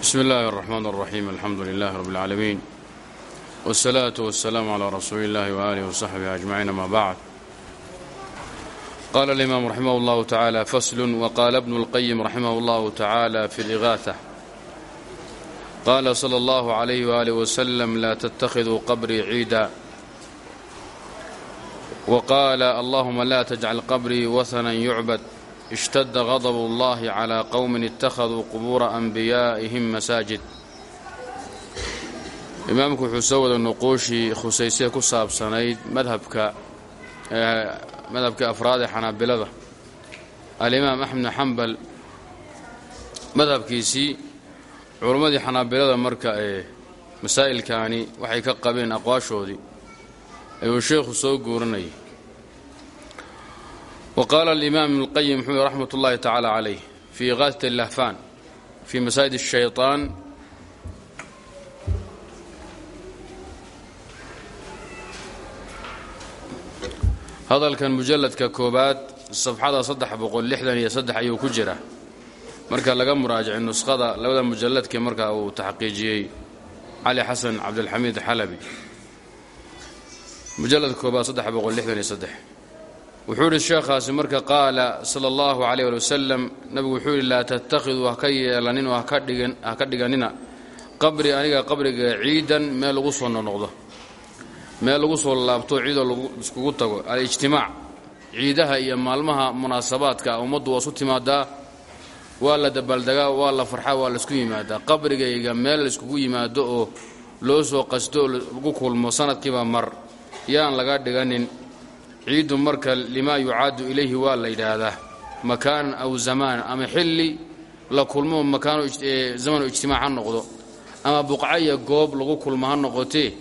bsmi اllahi الرحmn الرaxيim alxamdu lilah rb اlcaalamiin wالsalaaةu waالsalaam عlى rasuuli اllahi وآlih وصaxbih أجmaciin ama bacd qala اlimam raximah اllahu taعalى fasl wqala bnu اlqayim raximah اllahu taعalى fi اlإغاثة qala slى اllah عlyh وآlih وsلم la تتkhiduu qabrii ciida wqala allahuma la تjcal qabrii wahna yucbad ishtadda gadab اllahi calىa qowmin ittakhaduu qubuura anbiyaa'ihim masaajid imaamku wuxuu soo wada nuquushii khusaysee ku saabsanayd madhabka madhabka afraad ee xanaabilada alimaam axmed xambal madhabkiisii culimmadii xanaabilada marka ee masaa'ilkaani waxay ka qabeen aqwaashoodii ayuu sheekhu soo guurinayay wqaala alimaam ibn اlqayim mxuu raxmat ullahi tacaala calayh fii iqaadat اllahfaan fii masaajid الshayطaan hadalkan mujalladka koobaad safxada saddex boqol lixdan iyo saddex ayuu ku jira marka laga muraajacay nuskhada labada mujalladkii marka uu taxqiijiyey cali xasan cabdilxamiid xalabi mujalladka koobaad saddex boqol lixdan iyo saddex wuxuu idhi sheekhaasi marka qaala sala allahu calayh ali wasalam nabigu wuxuu yidhi laa tattakhiduu haka oo ha ka dhiganina. Qabri aniga qabriga ciidan meel lagu soo noqnoqdo. Meel lagu soo laabto ciidoo iskugu tago. Alijtimaac ciidaha iyo maalmaha munaasabaadka ummaddu waa isu timaadaa waa la dabaaldegaa waa la farxaa waa la isku yimaadaa. Qabrigayga meel layskugu yimaado oo loo soo qasto oo lagu kulmo sanadkiiba mar yaan laga dhiganin ciidu marka limaa yucaadu ilayhi waa la yidhaahdaa. Makaanan aw zamaanan ama xilli la kulmo makaano zamanu ijtimaac ha noqdo. Ama buqcaya goob lagu kulmo ha noqotee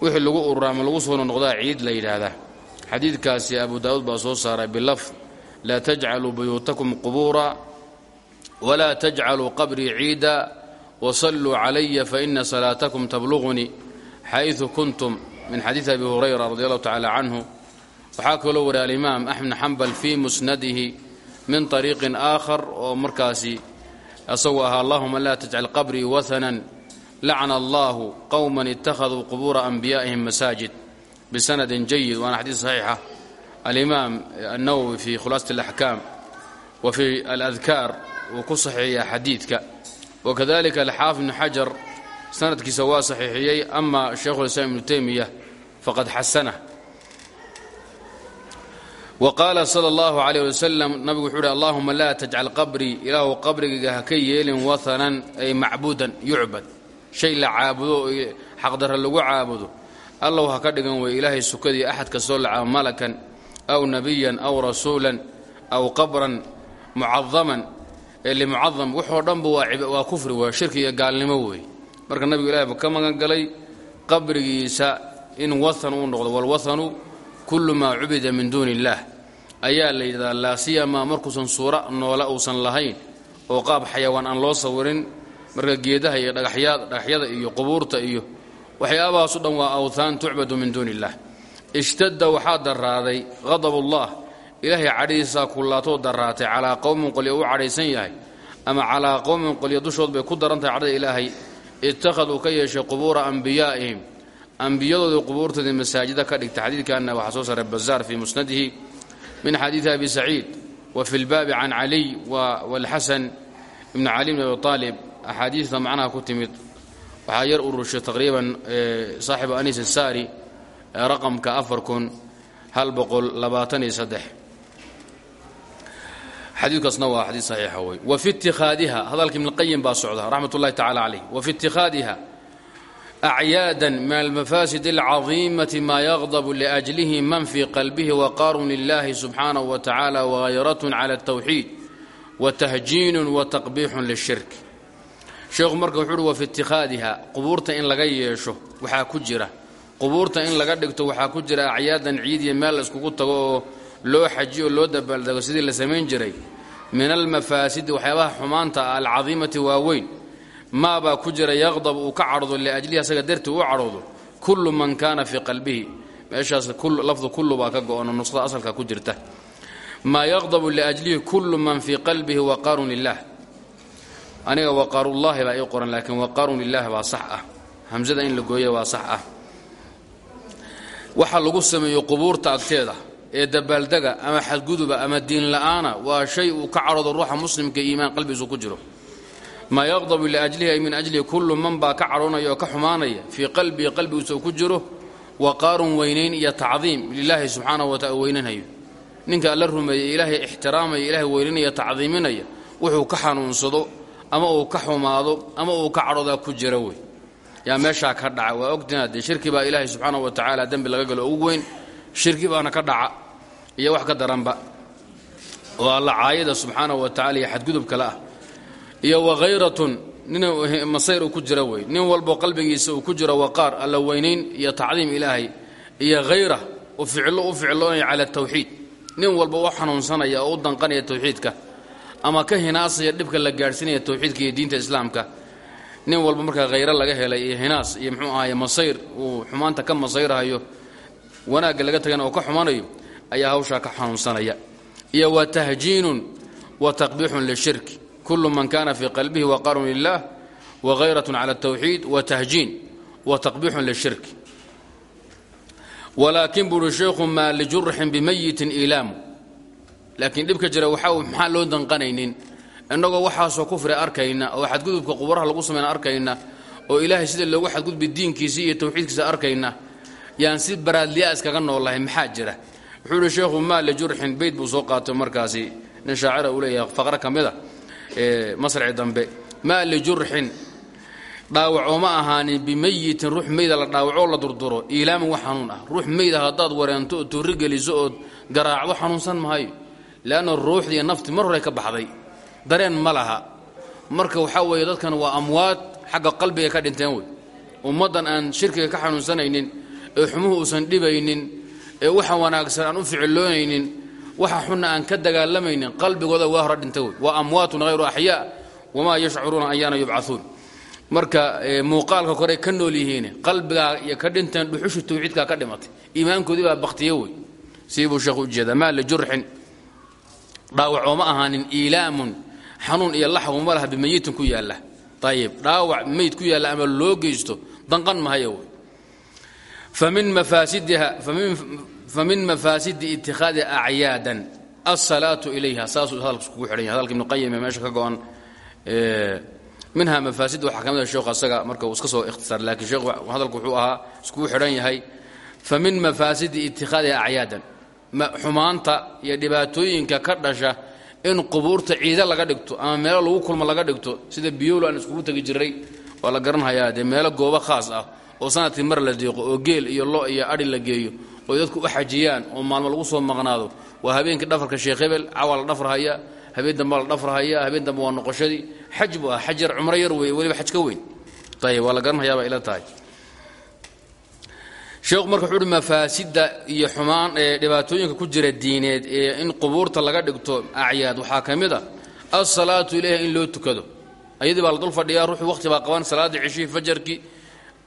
wixii lagu urura ama lagu soo noqdaa ciid la yidhaahdaa. Xadiidkaasi abu daa'uud baa soo saaray bilafd laa tajcaluu buyuutakum qubuura walaa tajcaluu qabrii ciida wasalluu calaya faina salaatakum tablugunii xayثu kuntum. Min xadiidi abi hurayra radi allahu tacala canhu waxaa kaloo wariya alimaam axmed xambal fii musnadihi min طariiqin aakhar oo markaasi isagu ahaa allahuma laa tajcal qabrii wahanan lacna allahu qowma ittakhaduu qubuura anbiyaa'ihim masaajid. Bisanadin jayid waana xadiis saxiixa. Alimaam annawowi fii khulaasat alaxkaam wa fii aladkaar wuu ku saxiixiyaa xadiidka. Wakadalika alxaafid ibnu xajar sanadkiisa waa saxiixiyey ama shaykhulislaam ibnu teymiya faqad xasanah wa qaala sala allahu calayh wasalam nabigu wuxuu uhi allahuma laa tajcal qabrii ilaahu qabrigayga ha ka yeelin wahanan ay macbuudan yucbad shay la caabudo oo xaqdarra lagu caabudo. Allow ha ka dhigan wey ilaahay sukadii axad kastoo la caabo malakan aw nebiyan aw rasuulan aw qabran mucadaman limucadam wuxoo dhanba waa kufri waa shirki iyo gaalnimo wey. Marka nabigu ilahay ka magan galay qabrigiisa in wahan uu noqdo kullu maa cubida min duuni illaah. Ayaa la yidhahdaa laa siyamaa markuusan suura noola uusan lahayn oo qaab xayawaan aan loo sawirin marka geedaha iyo dhagaxyada iyo qubuurta iyo waxyaabahaaso dhan waa awthaan tucbadu min duuni illaah. Ishtadda waxaa darraaday qadabullah ilaahay cadhiisaa kullaatoo darraatay calaa qowmin qolyo u cadhaysan yahay ama calaa qowmin qolyo dushood bay ku daran tahay cadhada ilaahay ittakhaduu ka yeeshay qubuura anbiyaa'ihim ambiyadoodii qubuurtoodii masaajida ka dhigta xadiidkanna waxaa soo saaray bazaar fii musnadihi min xadiidi abi saciid wa fi lbaabi can caliy walxasan ibni cali bn abi aalib axaadiista macnaha ku timid waxaa yar urushay taqriiban saaxibu anis asaari raqamka afar kun hal boqol labaatan iyo saddex. Xadiidkaasna waa xadiid saxiixa wey wa fi ittikhaadiha hadalka ibnilqayim baa socda raxmat tacala calayh wa fi ittikhaadiha أعيادا min almafaasid اlcadiimati maa yaqdab لأجله man fii qalbihi waqaarun lilahi subxaanah wa tacaala على cala اtawxiid watahjiinun wataqbiixun lishirki sheekhu marka wuxuu uhi wa fi ittikhaadiha qubuurta in laga yeesho waxaa ku jira qubuurta in laga dhigto waxaa ku jira acyaadan ciid meel la iskugu tago oo loo xajiyo oo loo dabaaldego sidii la samayn jiray min almafaasidi waxyaabaha xumaanta ah alcadiimati waaweyn maabaa ku jira yaqdab uu ka cadhoodo liajlihi asaga dartii u cadhoodo kullu man kaana fii qalbihi. Meeshaas lafdu kullu baa ka go-ono asalka ku jirta. Maa yaqdabu liajlihi kullu man fii qalbihi waqaarun lilah aniga waqaarullaahi baa ii qoran laakiin waqaarun lilaahi baa sax ah. Hamsada in la gooya waa sax ah. Waxa lagu sameeyo qubuurta agteeda ee dabaaldega ama xadguduba ama diin la'aana waa shay uu ka cadhoodo ruuxa muslimka iimaan qalbigiisu ku jiro maa yaqdabu liajlihi ay min ajlihi kullu man baa ka cadhoonaya oo ka xumaanaya fii qalbihi qalbigiisa uu ku jiro waqaarun weynayn iyo tacdiim lilaahi subxaanahu wa taala weynanhayo ninka alla rumeeyey ilaahay ixtiraamaya ilaahay weyninaya tacdiiminaya wuxuu ka xanuunsado ama uu ka xumaado ama uu ka cadhoodaa ku jira wey. Yaa meeshaa ka dhaca waa ogtina dee shirki baa ilaahay subxaanahu wa tacaala dembi laga galo ugu weyn shirki baana ka dhaca iyo wax ka daranba. Oo alla caayada subxaanahu wa tacala iyo xadgudub kale ah iyo wakhayratun nin masayr uu ku jira wey. Nin walbo qalbigiisa ku jiro waqaar alla weynayn iyo tacdiim ilaahay iyo hayra u ficlo u ficloonaya cala tawxiid. Nin walba u xanuunsanaya oo u danqanaya tawxiidka ama ka hinaasaya dhibka la gaadhsiinaya tawxiidka iyo diinta islaamka. Nin walba markaa khayro laga helay iyo hinaas iyo mxuu ahaye masayr uu xumaanta ka masayrhayo wanaagga laga tagana oo ka xumanayo ayaa hawshaa ka xanuunsanaya. Iyo wa tahjiinun wa taqbiixun lishirki kullu man kana fii qalbihi waqarun lilah wahayratun cala altawxiid wa tahjiin wa taqbiixun lishirki walaakin buuhi sheekhu maa lijurxin bimayitin ilaamu laakiin dhibka jira waxaa maxaa loo danqanaynin innagoo waxaasoo kufri arkayna oo xadgudubka quburaha lagu samayna arkayna oo ilaahay sida loogu xadgudbi diinkiisa iyo tawxiidkiisa arkayna yaan si baraadliya iskaga noolahay maxaa jira wuxuu ihi sheekhu maa lijurxin beyt buu soo qaatay markaasi nin masraci dambe. Maa lijurxin dhaawaco ma ahaanin bimayitin ruux meyda la dhaawacoo la durduro. Iilaamin wax xanuun ah. Ruux meyda haddaad wareento oo tuuri geliso ood garaacdo xanuunsan mahayo. Leanna ruuxdii iyo nafti mar hore ka baxday. Dareen ma laha. Marka waxaa weeye dadkan waa amwaad xagga qalbiga ka dhinteen wey. Ummaddan aan shirkiga ka xanuunsanaynin ee xumuhu uusan dhibaynin ee waxa wanaagsan aan u ficiloonaynin waxa xunna aan ka dagaalamaynin qalbigooda waa hore wey. Waa amwaatun hayru axyaa wamaa yashcuruuna ayaana yubcauun marka muuqaalka kore ka nool yihiin qalbigaa iyo ka dhinteen dhuxushi tawxiidkaa ka dhimatay. Iimaankoodii baa baktiye wey. Siibuu sheekhu u jeedaa maa lijurxin dhaawacoo ma ahaanin iilaamun xanuun iyo laxwu ma laha bimayitin ku yaalla. Ayib dhaawac meyd ku yaalla ama loo geysto danqan mahaya wey. Famin mafaasidiha famin mafaasidi ittikhaadi acyaadan alsalaatu ilayha saasuu hadalka iskugu xidhan yahay hadalka ibnu qayim ee meesha ka go-an minha mafaasid waxaa ka mid a sheekhu asaga marka uu iska soo ikhtisaar laakiin sheekhu hadalku wuxuu ahaa iskugu xidhan yahay famin mafaasidi xumaanta iyo dhibaatooyinka ka dhasha in qubuurta ciide laga dhigto ama meelo lagu kulmo laga dhigto sida biyowlo aan iskugu tegi jiray waa la garanhayaa dee meelo goobo khaas ah oo sannadkii mar la deeqo oo geel iyo lo iyo adhi la geeyo oo dadku u xajiyaan oo maalmo lagu soo maqnaado. Waa habeenkii dhafarka sheekh hebel cawaa la dhafrhayaa habeen damba la dhafrhayaa habeen dambe waa noqoshadii xaj buu ah xaj cumro yar weeye weliba xaj ka weyn. Ayib waa la garanhayaa baa ila tahay. Sheekhu marka wuxuu uhi mafaasida iyo xumaan ee dhibaatooyinka ku jira diineed ee in qubuurta laga dhigto acyaad waxaa ka mid a alsalaatu ilayha in loo tukado. Ayadii baa la dul fadhiyaa ruuxuu waqti baa qaban salaaddii cishihii fajarkii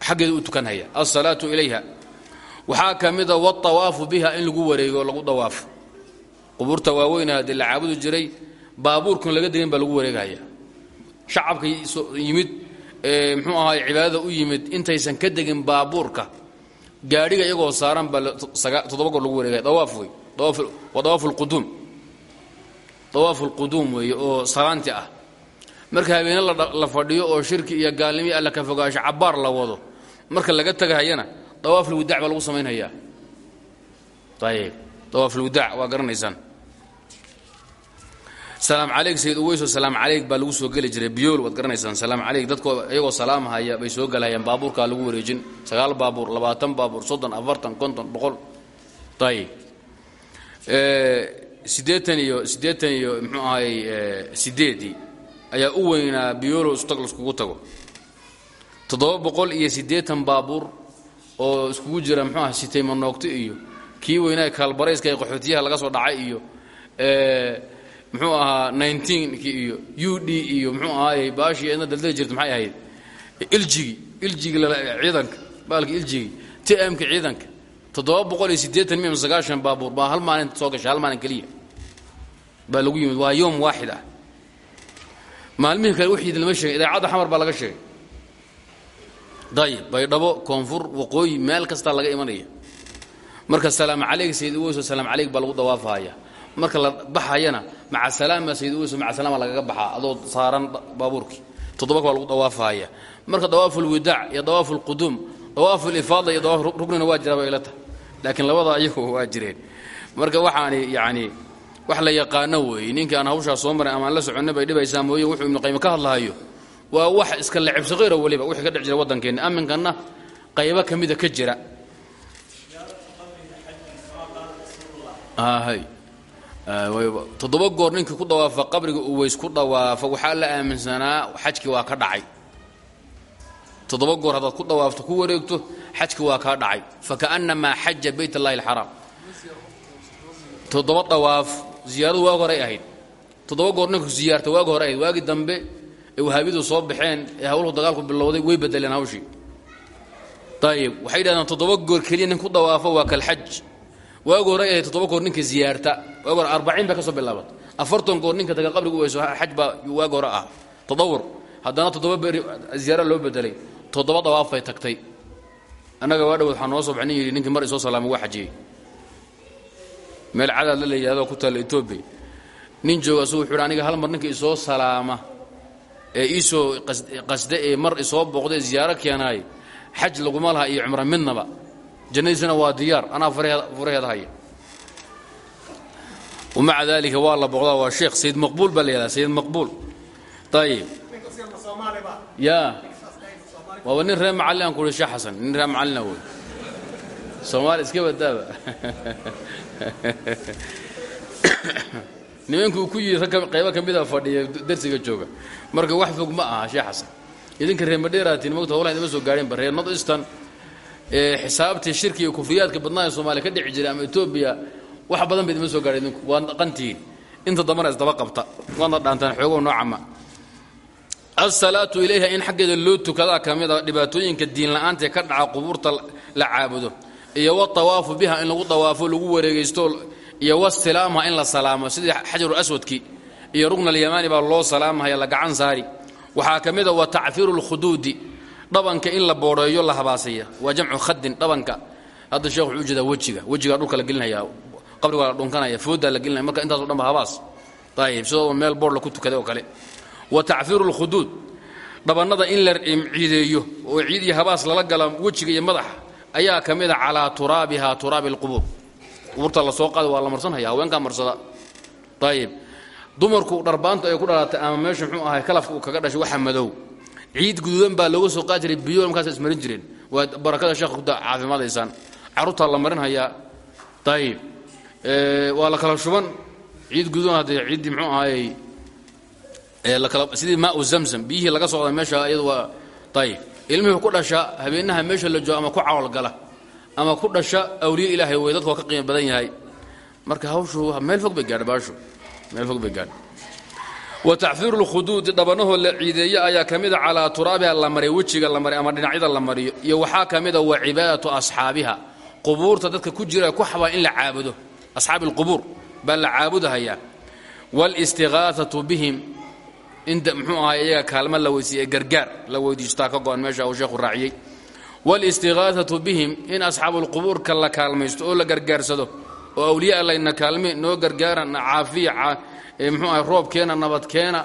xaggeeda u tukanhaya alsalaatu ilayha waxaa ka mida waawaafu biha in lagu wareego lagu dawaafo. Qubuurta waaweynaa dee la jiray baabuurkan laga degin baa lagu wareegahaya shacabka yimid mxuu ahaay cibaadada u yimid intaysan ka degin baabuurka gaadhiga iyagoo saaran baa toddoba goor lagu wareegaya. Dawaaf wey waa dawaafu lquduum dawaafu lquduum weeye oo salaanti ah. Marka habeene la fadhiyo oo shirki iyo gaalnimii alla ka fogaasho cabbaar la wado. Marka laga tagahayana dawaafulwidaac baa lagu samaynhayaa ayib dawaafulwidaac waa garanaysaan. Salaam calayg sayid uweyso salaam calayg baa lagu soo geli jiray. Biyool waad garanaysaan. Salaam calayg dadkoo iyagoo salaamhaya bay soo gelahayaan baabuurkaa lagu wareejin. Sagaal baabuur labaatan baabuur soddon afartan konton boqol. Ayib siddeetan iyo siddeetan iyo muxuu ahay sideedii ayaa u weynaa biyoolo istag laiskugu tago. Toddoba boqol iyo siddeetan baabuur oo iskugu jira muxuu aha sitayma noogto iyo kii weynaa kaalbarayska ee qaxootiyaha laga soo dhacay iyo muxuu ahaa nineteenki iyo u d iyo muxuu ahaay baashii eedna daldali jirta maxay ahayd? Iljigi iljigi ciidanka baalki iljigi tmka ciidanka toddoba boqol iyo siddeetan miya sagaashan baabuur baa hal maalin soo gashay hal maalin keliya baa lagu yimid waa yoom waaxid ah. Maalmihii kale wixii lama sheegin idaacadda xamar baa laga sheegay dayib baydhabo koonfur waqooyi meel kastaa laga imanaya marka salaam calayg sayid uweyso salaam calayg baa lagu dawaafahaya. Marka la baxayana maca salaama sayid uweyso maca salaama lagaga baxaa adoo saaran baabuurkii. Toddoba baa lagu dawaafahaya. Marka dawaafu lwidaac iyo dawaafu lquduum dawaafu lifaada iyo dawaaf rugnina waa jira bay ila tahay laakiin labada ayagu waa jireen. Marka waxaani yacni wax la yaqaano weeye ninkii aan hawshaa soo maray ama aan la soconnay bay dhibaysaa mooye wuxuu ibnu qayme ka hadlahayo waa wax iska lecibsaqayra weliba wixii ka dhex jira waddankeenna aminkanna qaybo ka mida ka jira. Hay. Toddoba goor ninkii ku dawaafa qabriga uweys ku dawaafa waxaa la aaminsanaa xajkii waa ka dhacay. Toddoba goor haddaad ku dawaafto ku wareegto xajkii waa kaa dhacay. Fakaannamaa xaja bayt allahi alxaraam. Toddoba dawaaf ziyaaradu waag horay ahayd. Toddoba goor ninku ziyaarta waagi hore ahayd. Waagii dambe ee wahaabidu soo baxeen ee hawluhu dagaalku bilowday way bedeleen hawshii. Ayib waxay yidhahdeen toddoba goor keliya nin ku dawaafo waa kalxaj waagi hore ahayd toddoba goor ninka ziyaarta waagi hore arbaciin bay ka soo bilaabat afartan goor ninka taga qabriga u weyso xaj baa waagi hore ah tadawur haddana toddoba beri loo bedelay toddoba dawaaf bay tagtay. Annaga waa dhawood waxaa soo baxay nin yidhi mar isoo salaamay waa xajiyey. Meel cadaad la leeyahdoo ku taalla etoobiya nin jooga asugu wuxuu hal mar ninka isoo salaama ee iisoo qasde ee mar isoo booqdae ziyaaro keenaay xaj laguma laha iyo cumro midnaba. Jannadiisana waa diyaar. Anaa furaheeda haya wamaca daalika waa la booqdaa waa sheekh sayid maqbuul baa la yihahdaa sayid maqbuul. Ayib ya. Waaba nin reer macallin aan ku uhi sheekh xasan nin reer macallina wey soomaali iska badaaba nimankuu ku yidhi rag qaybo ka mida fadhiya darsiga jooga marka wax fog ma aha sheekh xasan. Idinka reer madheeraatiin mogta howlaha idima soo gaadhinba reer north eastern ee xisaabtii shirki iyo kufriyaadka badnaa ee soomaaliya ka dhici jiray ama etoobiya wax badan ba idima soo gaadhay idinku. Waad dhaqantihiin inta dambana isdaba qabta. Waadna dhaantaan xoogow noocama alsalaatu ilayha in xaggeeda loo tukadaa ka mid a dhibaatooyinka ka dhaca qubuurta la caabudo. Iyo watawaafu biha in lagu dawaafo lagu wareegaysto iyo wastilaamha in la salaamo sidii xajaru aswadkii iyo rugna alyamaani baa loo salaamahaya la gacan saari. Waxaa ka mid a wa tacfiiru lkhuduudi dhabanka in la boodheeyo la habaasaya. Waa jamcu khadin dhabanka. Hadda sheekh wuxuu u jeedaa wejiga. Wejigaa dhulka la gelinaya qabrigaa la dhunkanaya fooddaa la gelinaya marka intaaso dhan ba habaas. Ayib sidoo meel boor la ku tukaday oo kale. Wa tacfiiru lkhuduud dhabannada in la ciideeyo oo ciid habaas lala gala wejiga iyo madaxa ayaa ka mid a calaa turaabiha turaabi alqubuur la soo qaada waa la marsanhaya haweenkaa marsada. Ayib dumarku dharbaanta ay ku dhalatay ama meesha muxuu ahay kalafka uu kaga dhashay waxa madow. Ciid guduudan baa looga soo qaadi jiray biyo markaas ismarin jireen waa barakada sheekha caafimaadaysaan carruurtaa la marinhayaa ayib waa la kala shuban. Ciid guduudan haddee ciiddii muxuu ahayy sidii maau zamzam. Biyihii laga socda meesha iyadu waa ayib ilmihii ku dhasha habeenaha meesha la joogo ama ku cawalgala ama ku dhasha awliye ilaahay wey dadka ka qiimo badan yahay. Marka hawshu meel fog bay gaadha baashu wataxfiru lkhuduudi dhabanahoo la ciideeyo ayaa ka mida ah calaa turaabiha la mariyo wejiga la mariyo ama dhinacyada la mariyo iyo waxaa kamida ah wa cibaadatu asxaabiha. Qubuurta dadka ku jira ku xabaa in la caabudo. Asxaabi alqubuur baa la caabudahayaa. Wاlstiqaaatu bihim inta mxuu ahay iyaga kaalma la weysiiye gargaar la weydiistaa ka go-an meesha uu sheekhu raaciyey. Wاlstiqaaatu bihim in asxaabu lqubuurka la kaalmaysto oo la gargaarsado oo awliyaa layna kaalme noo gargaara caafiya mxuu ahay roobkeena nabadkeena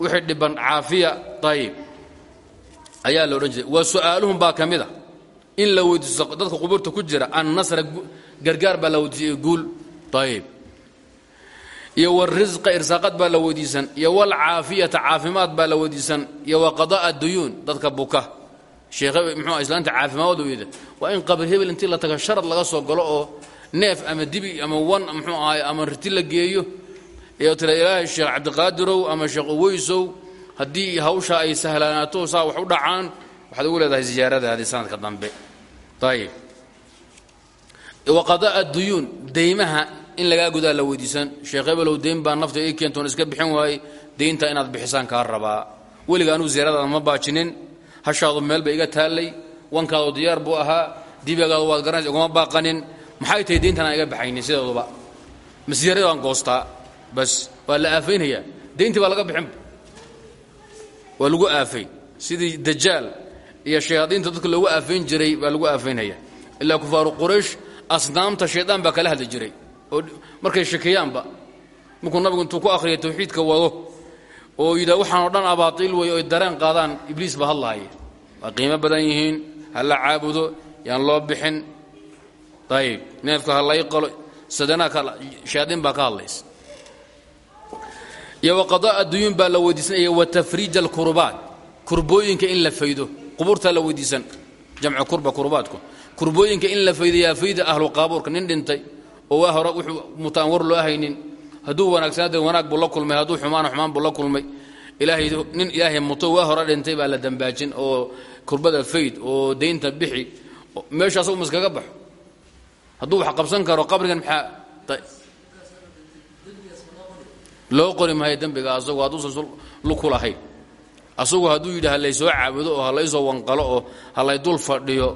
wixii dhiban caafiya ayib ayaa la odhan wa su'aaluhum baa ka mid a. In la weydiisto dadka qubuurta ku jira annasra gargaar baa la weydiisay guul ayib iyo wاrisqa irsaaqad baa la weydiisan iyo wاlcaafiyata caafimaad baa la weydiisan iyo waqada'a duyuun dadka buka. Sheekh mxuu islaanta caafimaadooda waa in qabri hebel intii la taga laga soo galo oo neef ama dibi ama wan mxuu ahay ama riti la geeyo. Iyo tira ilaahay sheekh cabdiqaadirow ama sheekh uweysow haddii hawsha ay sahlaanaato saa wax u dhacaan waxaad ugu leedahay ziyaaradaadii sanadka dambe. Ayib waqada'a duyuun deymaha in lagaa gudaa la weydiisan. Sheekh ebelow deyn baa nafta ii keentoon iska bixin waayey. Deynta inaad bixisaan kaa rabaa. Weliga anugu ziyaaradaada ma baajinin. Hashaadu meel ba iga taallay. Wankaadu diyaar buu ahaa. Dibagaadu waad garanaysa iguma baaqanin maxay tahay deyntan aan iga baxaynin? Sideeduba ma ziyaarada waan goostaa bas waa la aafaynhayaa deyntii baa laga bixinba waa lagu aafayn. Sidii dajaal iyo shayaadiinta dadka loogu aafayn jiray baa lagu aafaynhaya ilaa kufaaru quraysh asnaamta shaydaan baa kala hadli jiray. Oo markay shekeeyaanba markuu nabigu intuu ku akhriya tawxiidka wado oo yidhaa waxaanoo dhan abaatiil wey oy dareen qaadaan. Ibliis baa hadlaaya waa qiimo badan yihiin ha la caabudo yaan loo bixin ayib neefka ha lay qalo sadanaa shayaadiin baa ka hadlaysa iyo waqadaa aduyuun baa la weydiisanaya wa tafriij alkurbaat kurbooyinka in la faydo. Qubuurtaa la weydiisan. Jamcu kurba kurbaadku kurbooyinka in la faydo yaa fayda ahlu qaabuurka. Nin dhintay oo waa hore wuxuu mutaan war loo haynin hadduu wanaagsanade wanaag buu la kulmay. Hadduu xumaana xumaan buu la kulmay. Ilaahay nin ilaahay muto waa hore dhintay baa la dambaajin oo kurbada fayd hadduu wax qabsan karo qabrigan maxaa loo qori maayo dembiga asagu hadduusan luku lahayn asagu hadduu yidhi ha laysoo caabudo oo ha laysoo wanqalo oo ha lay dul fadhiyo.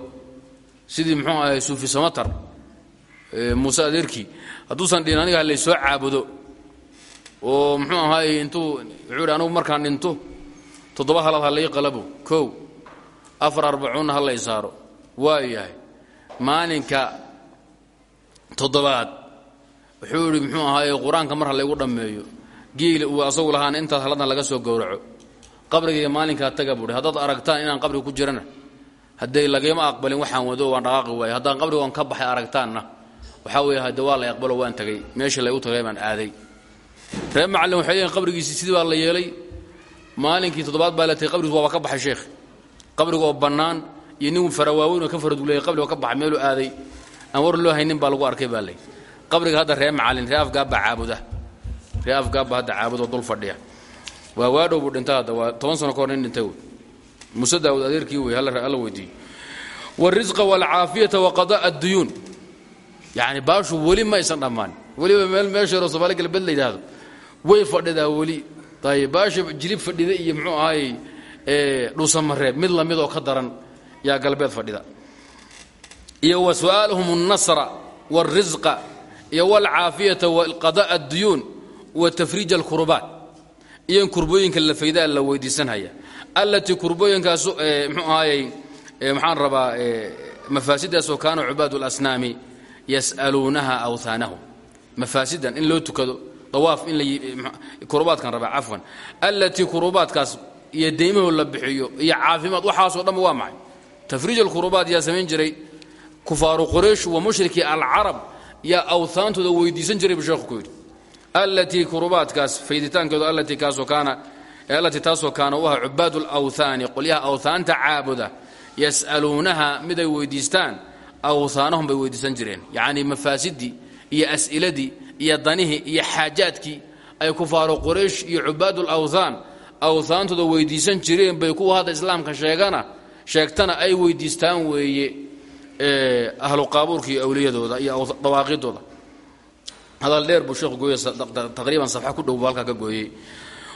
Sidii muxuu ahay suufi samatar muuse adeerkii. Hadduusan dhihin aniga ha laysoo caabudo. Oo muxuu ahaay intuu wuxuu yidhi anugu markaan dhinto toddoba halad ha qalabo kow afar arbacuunna ha saaro. Waa maalinka toddobaad. Wuxuu yidhi muxuu ahaaye qur'aanka mar ha laygu dhammeeyo. Giil uu asagu lahaana intaas haladna laga soo gowraco. Qabrigayga maalinkaa taga buuhi haddaad aragtaan inaan qabriga ku jirana hadday lagama aqbalin waxaan wado waan dhaqaaqi waaye haddaan qabriga on ka baxay aragtaanna waxaa weeye hade waa lay aqbalo waan tagay. Meeshii laygu tagay baan aaday. Reer macallin waxay leeyiin qabrigiisii sidii baa la yeelay. Maalinkii toddobaad baa la tagay qabrigiis waaba ka baxay sheekh qabriga oo bannaan iyo nin farawaaweyn oo ka faraduleeyay qabriga oo ka baxay meeluu aaday aan war loo haynin baa lagu arkay baa layidhi qabriga hadda ree macalin ree afgaabba caabuda. Ree afgaabba hadda caabudo dul fadhiya. Waa waadhow buu dhinta hadda waa toban sano ka hor nin dhintay wey daawud adeerkii wey alla weydiiyo wاrisqa wاlcaafiyata waqada adduyuun. Yani baashu weli ma dhammaan. Weliba meel meesha soomaali galbeed la yidhaahdo way fadhidaa weli. Ayb baasha jilib fadhida iyo mxuu ahaay dhuusamareeb mid la mid oo ka daran yaa galbeed fadhida iyo wa su'aalhum الnasra wاlrisqa iyo wاlcaafiyata waqadaء اduyuun wa tafriij اlkurbaat iyo in kurbooyinka la faydaa la weydiisanhaya allatii kurbooyinkaasu mxuu ahaayey maxaan rabaa mafaasidaasoo kaana cubaad اlasnaami yas'aluunaha awhaanahum mafaasidan in loo tukado dawaaf in kurubaadkan rabaa cafwan allatii kurubaadkaas iyo deymaho la bixiyo iyo caafimaad waxaasoo dhanba waa maxay tafriij alkurubaat yaa samayn jiray kufaaru quraysh wa mushrikii alcarab yaa awhaantooda weydiisan jiray buu sheekhu ku yidhi. Allatii kurubaadkaas fayditaankooda allatii kaasoo kaana allatii taasoo kaana u aha cubaad alawhaani qolyaha awhaanta caabuda yas'aluunaha miday weydiistaan awhaanahum bay weydiisan jireen. Yacnii mafaasidii iyo as'iladii iyo danihii iyo xaajaadkii ay kufaaru quraysh iyo cubaadu lawthaan awhaantooda weydiisan jireen bay kuwa hadda islaamka sheegana sheegtana ay weydiistaan weeye ahlu qaabuurka iyo awliyadooda iyo dawaaqidooda hadal dheer buu sheekhu gooye taqriiban safxa ku dhow buu halkaa ka gooyey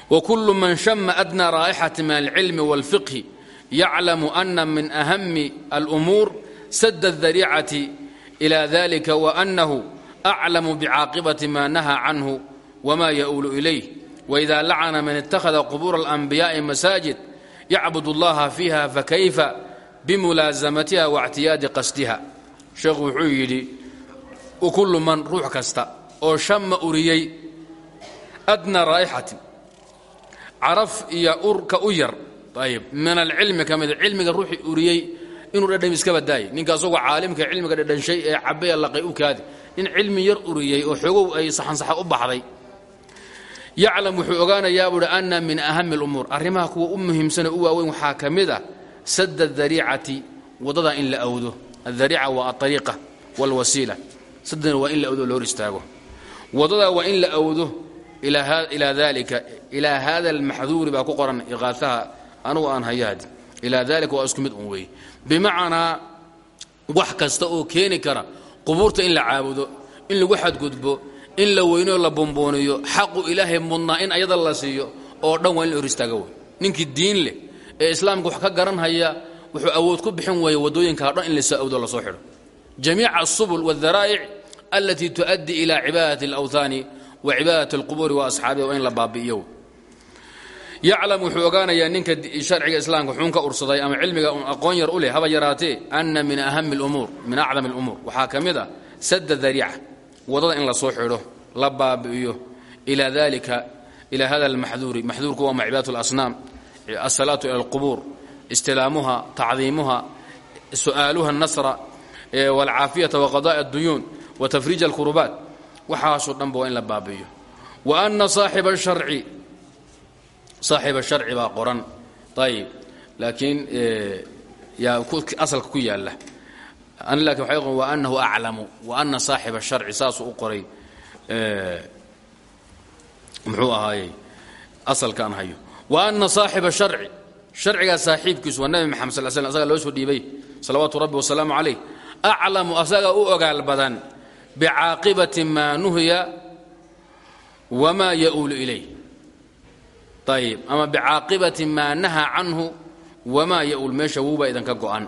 وكل من شم أدنى رائحة من العلم والفقه يعلم أن من أهم الأمور سد الذريعة إلى ذلك وأنه أعلم بعاقبة ما نهى عنه وما يؤول إليه وإذا لعن من اتخذ قبور الأنبياء مساجد يعبد الله فيها bimulaasamatiha waictiyaadi qasdiha. Sheekhu wuxuu yidhi kullu man ruux kasta oo shamma uriyey adna raa'ixatin caraf iyo urka u yar. Ayb min alcilmi ka mida cilmiga ruuxii uriyey inuu dhadham iska badaay ninka asagoo caalimka cilmiga dhadhanshay ee cabaya laqay u kaadi. In cilmi yar uriyay oo xogow ay saxansaxa u baxday. Yaclam wuxuu ogaanayaa buuhi anna min ahami alumuur arrimaha kuwa u muhiimsanee u waaweyn waxaa ka sada dariicati waddada in la awdo. Adariica waa aariiqa wاlwasiila sadana waa in la awdo la hor istaago. Wadada waa in la awdo ilaa dalika ilaa hada almaxduuri baa ku qoran iqaasaha anugu aan hayaadi ilaa dalika waa isku mid un weeye bimacnaa wax kasta oo keeni kara qubuurta in la caabudo in lagu xadgudbo in la weyneoo la bombooniyo xaqu ilaahay mudnaa in ayada la siiyo oo dhan waa in la ee islaamka wax ka garanhaya wuxuu awood ku bixin weeye waddooyinkaa dhan in lasoo awdo lasoo xidho jamiica asubul wاdaraa'ic alatii tuؤaddi ila cibaadati اlawhaani wcibaadaة اlqubuuri waasxaabiha waa in la baabi'iyo yaclam wuxuu ogaanayaa ninka sharciga islaamka xuun ka ursaday ama cilmiga aqoon yar u leh haba yaraatee anna min ahami lumuur min acdam alumuur waxaa ka mid a sadda dariica wadada in la soo xidho la baabi'iyo ilaa dalika ilaa hada almaxduuri maxduurku waa macibadat اlasnaam asalaatu ila alqubuur istilaamuha tacdiimuha su'aaluha الnasra wاlcaafiyata waqadaء اduyuun watafriij اlkurubaat waxaasoo dhanba waa in la baabi'iyo wa ana saaxiba sharci saaxiba sharci baa qoran ayib laakiin yaa asalka ku yaalla an lakin waxay qoran wa anahu aclamu wa ana saaxiba sharci saasuu u qoray muxuu ahaayey asalkaan hayo wa ana saaxiba sharci sharcigaa saaxiibkiisu waa nabi maxamed sal slam asagaa loo soo dhiibay. Salawaatu rabbi wasalaamu calayh aclamu asagaa u ogaal badan bicaaqibati maa nuhiya wamaa yauulu ilayh. Ayib ama bicaaqibati maa nahaa canhu wamaa yauul meesha wuubaa idinka go'an.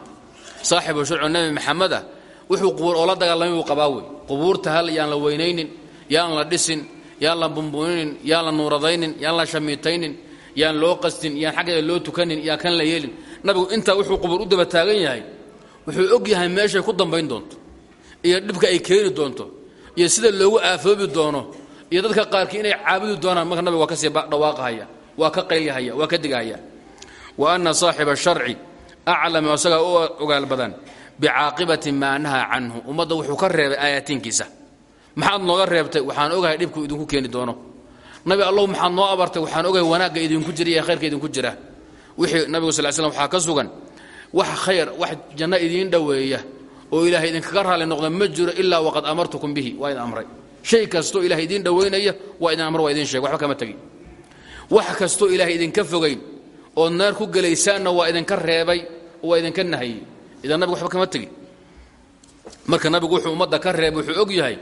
Saaxibu sharcu nabi maxamed ah wuxuu qubuur oo la dagaalamay buu qabaa wey. Qubuurta hal yaan la weynaynin yaan la dhisin yaan la bumbuuninin yaan la nuuradaynin yaan la shamiitaynin yaan loo qastin yaan xaggeeda loo tukanin yaan kan la yeelin. Nabigu intaa wuxuu qubuur u daba taagan yahay wuxuu og yahay meeshay ku dambayn doonto iyo dhibka ay keeni doonto iyo sida loogu aafoobi doono iyo dadka qaarkii inay caabudi doonaan. Marka nabiga waa ka sii dhawaaqahaya waa ka qaylihaya waa ka digahaya wa ana saaxiba sharci aclamu asagaa u ogaal badan bicaaqibati maa nahaa canhu. Ummadda wuxuu ka reebay aayaatiinkiisa maxaad nooga reebtay? Waxaan ogahay dhibku idinku keeni doono nabi allow maxaad noo abartay waxaan ogahay wanaagga idinku jira iyo khayrka idinku jira. Wixii nabigu sal slam waxaa ka sugan wax khayr wax janno idiin dhoweeya oo ilaahay idinkaga raali noqda ma jiro ilaa waqad amartukum bihi. Waa idin amray. Shay kastoo ilahay idiin dhowaynaya waa idin amr waa idin sheeg waxba kama tegin wax kastoo ilaahay idinka fogayn ood naar ku gelaysaanna waa idinka reebay oo waa idinka nahayey idan nabigu waxba kama tegin marka nabigu wuxuu ummadda ka reebay wuxuu og yahay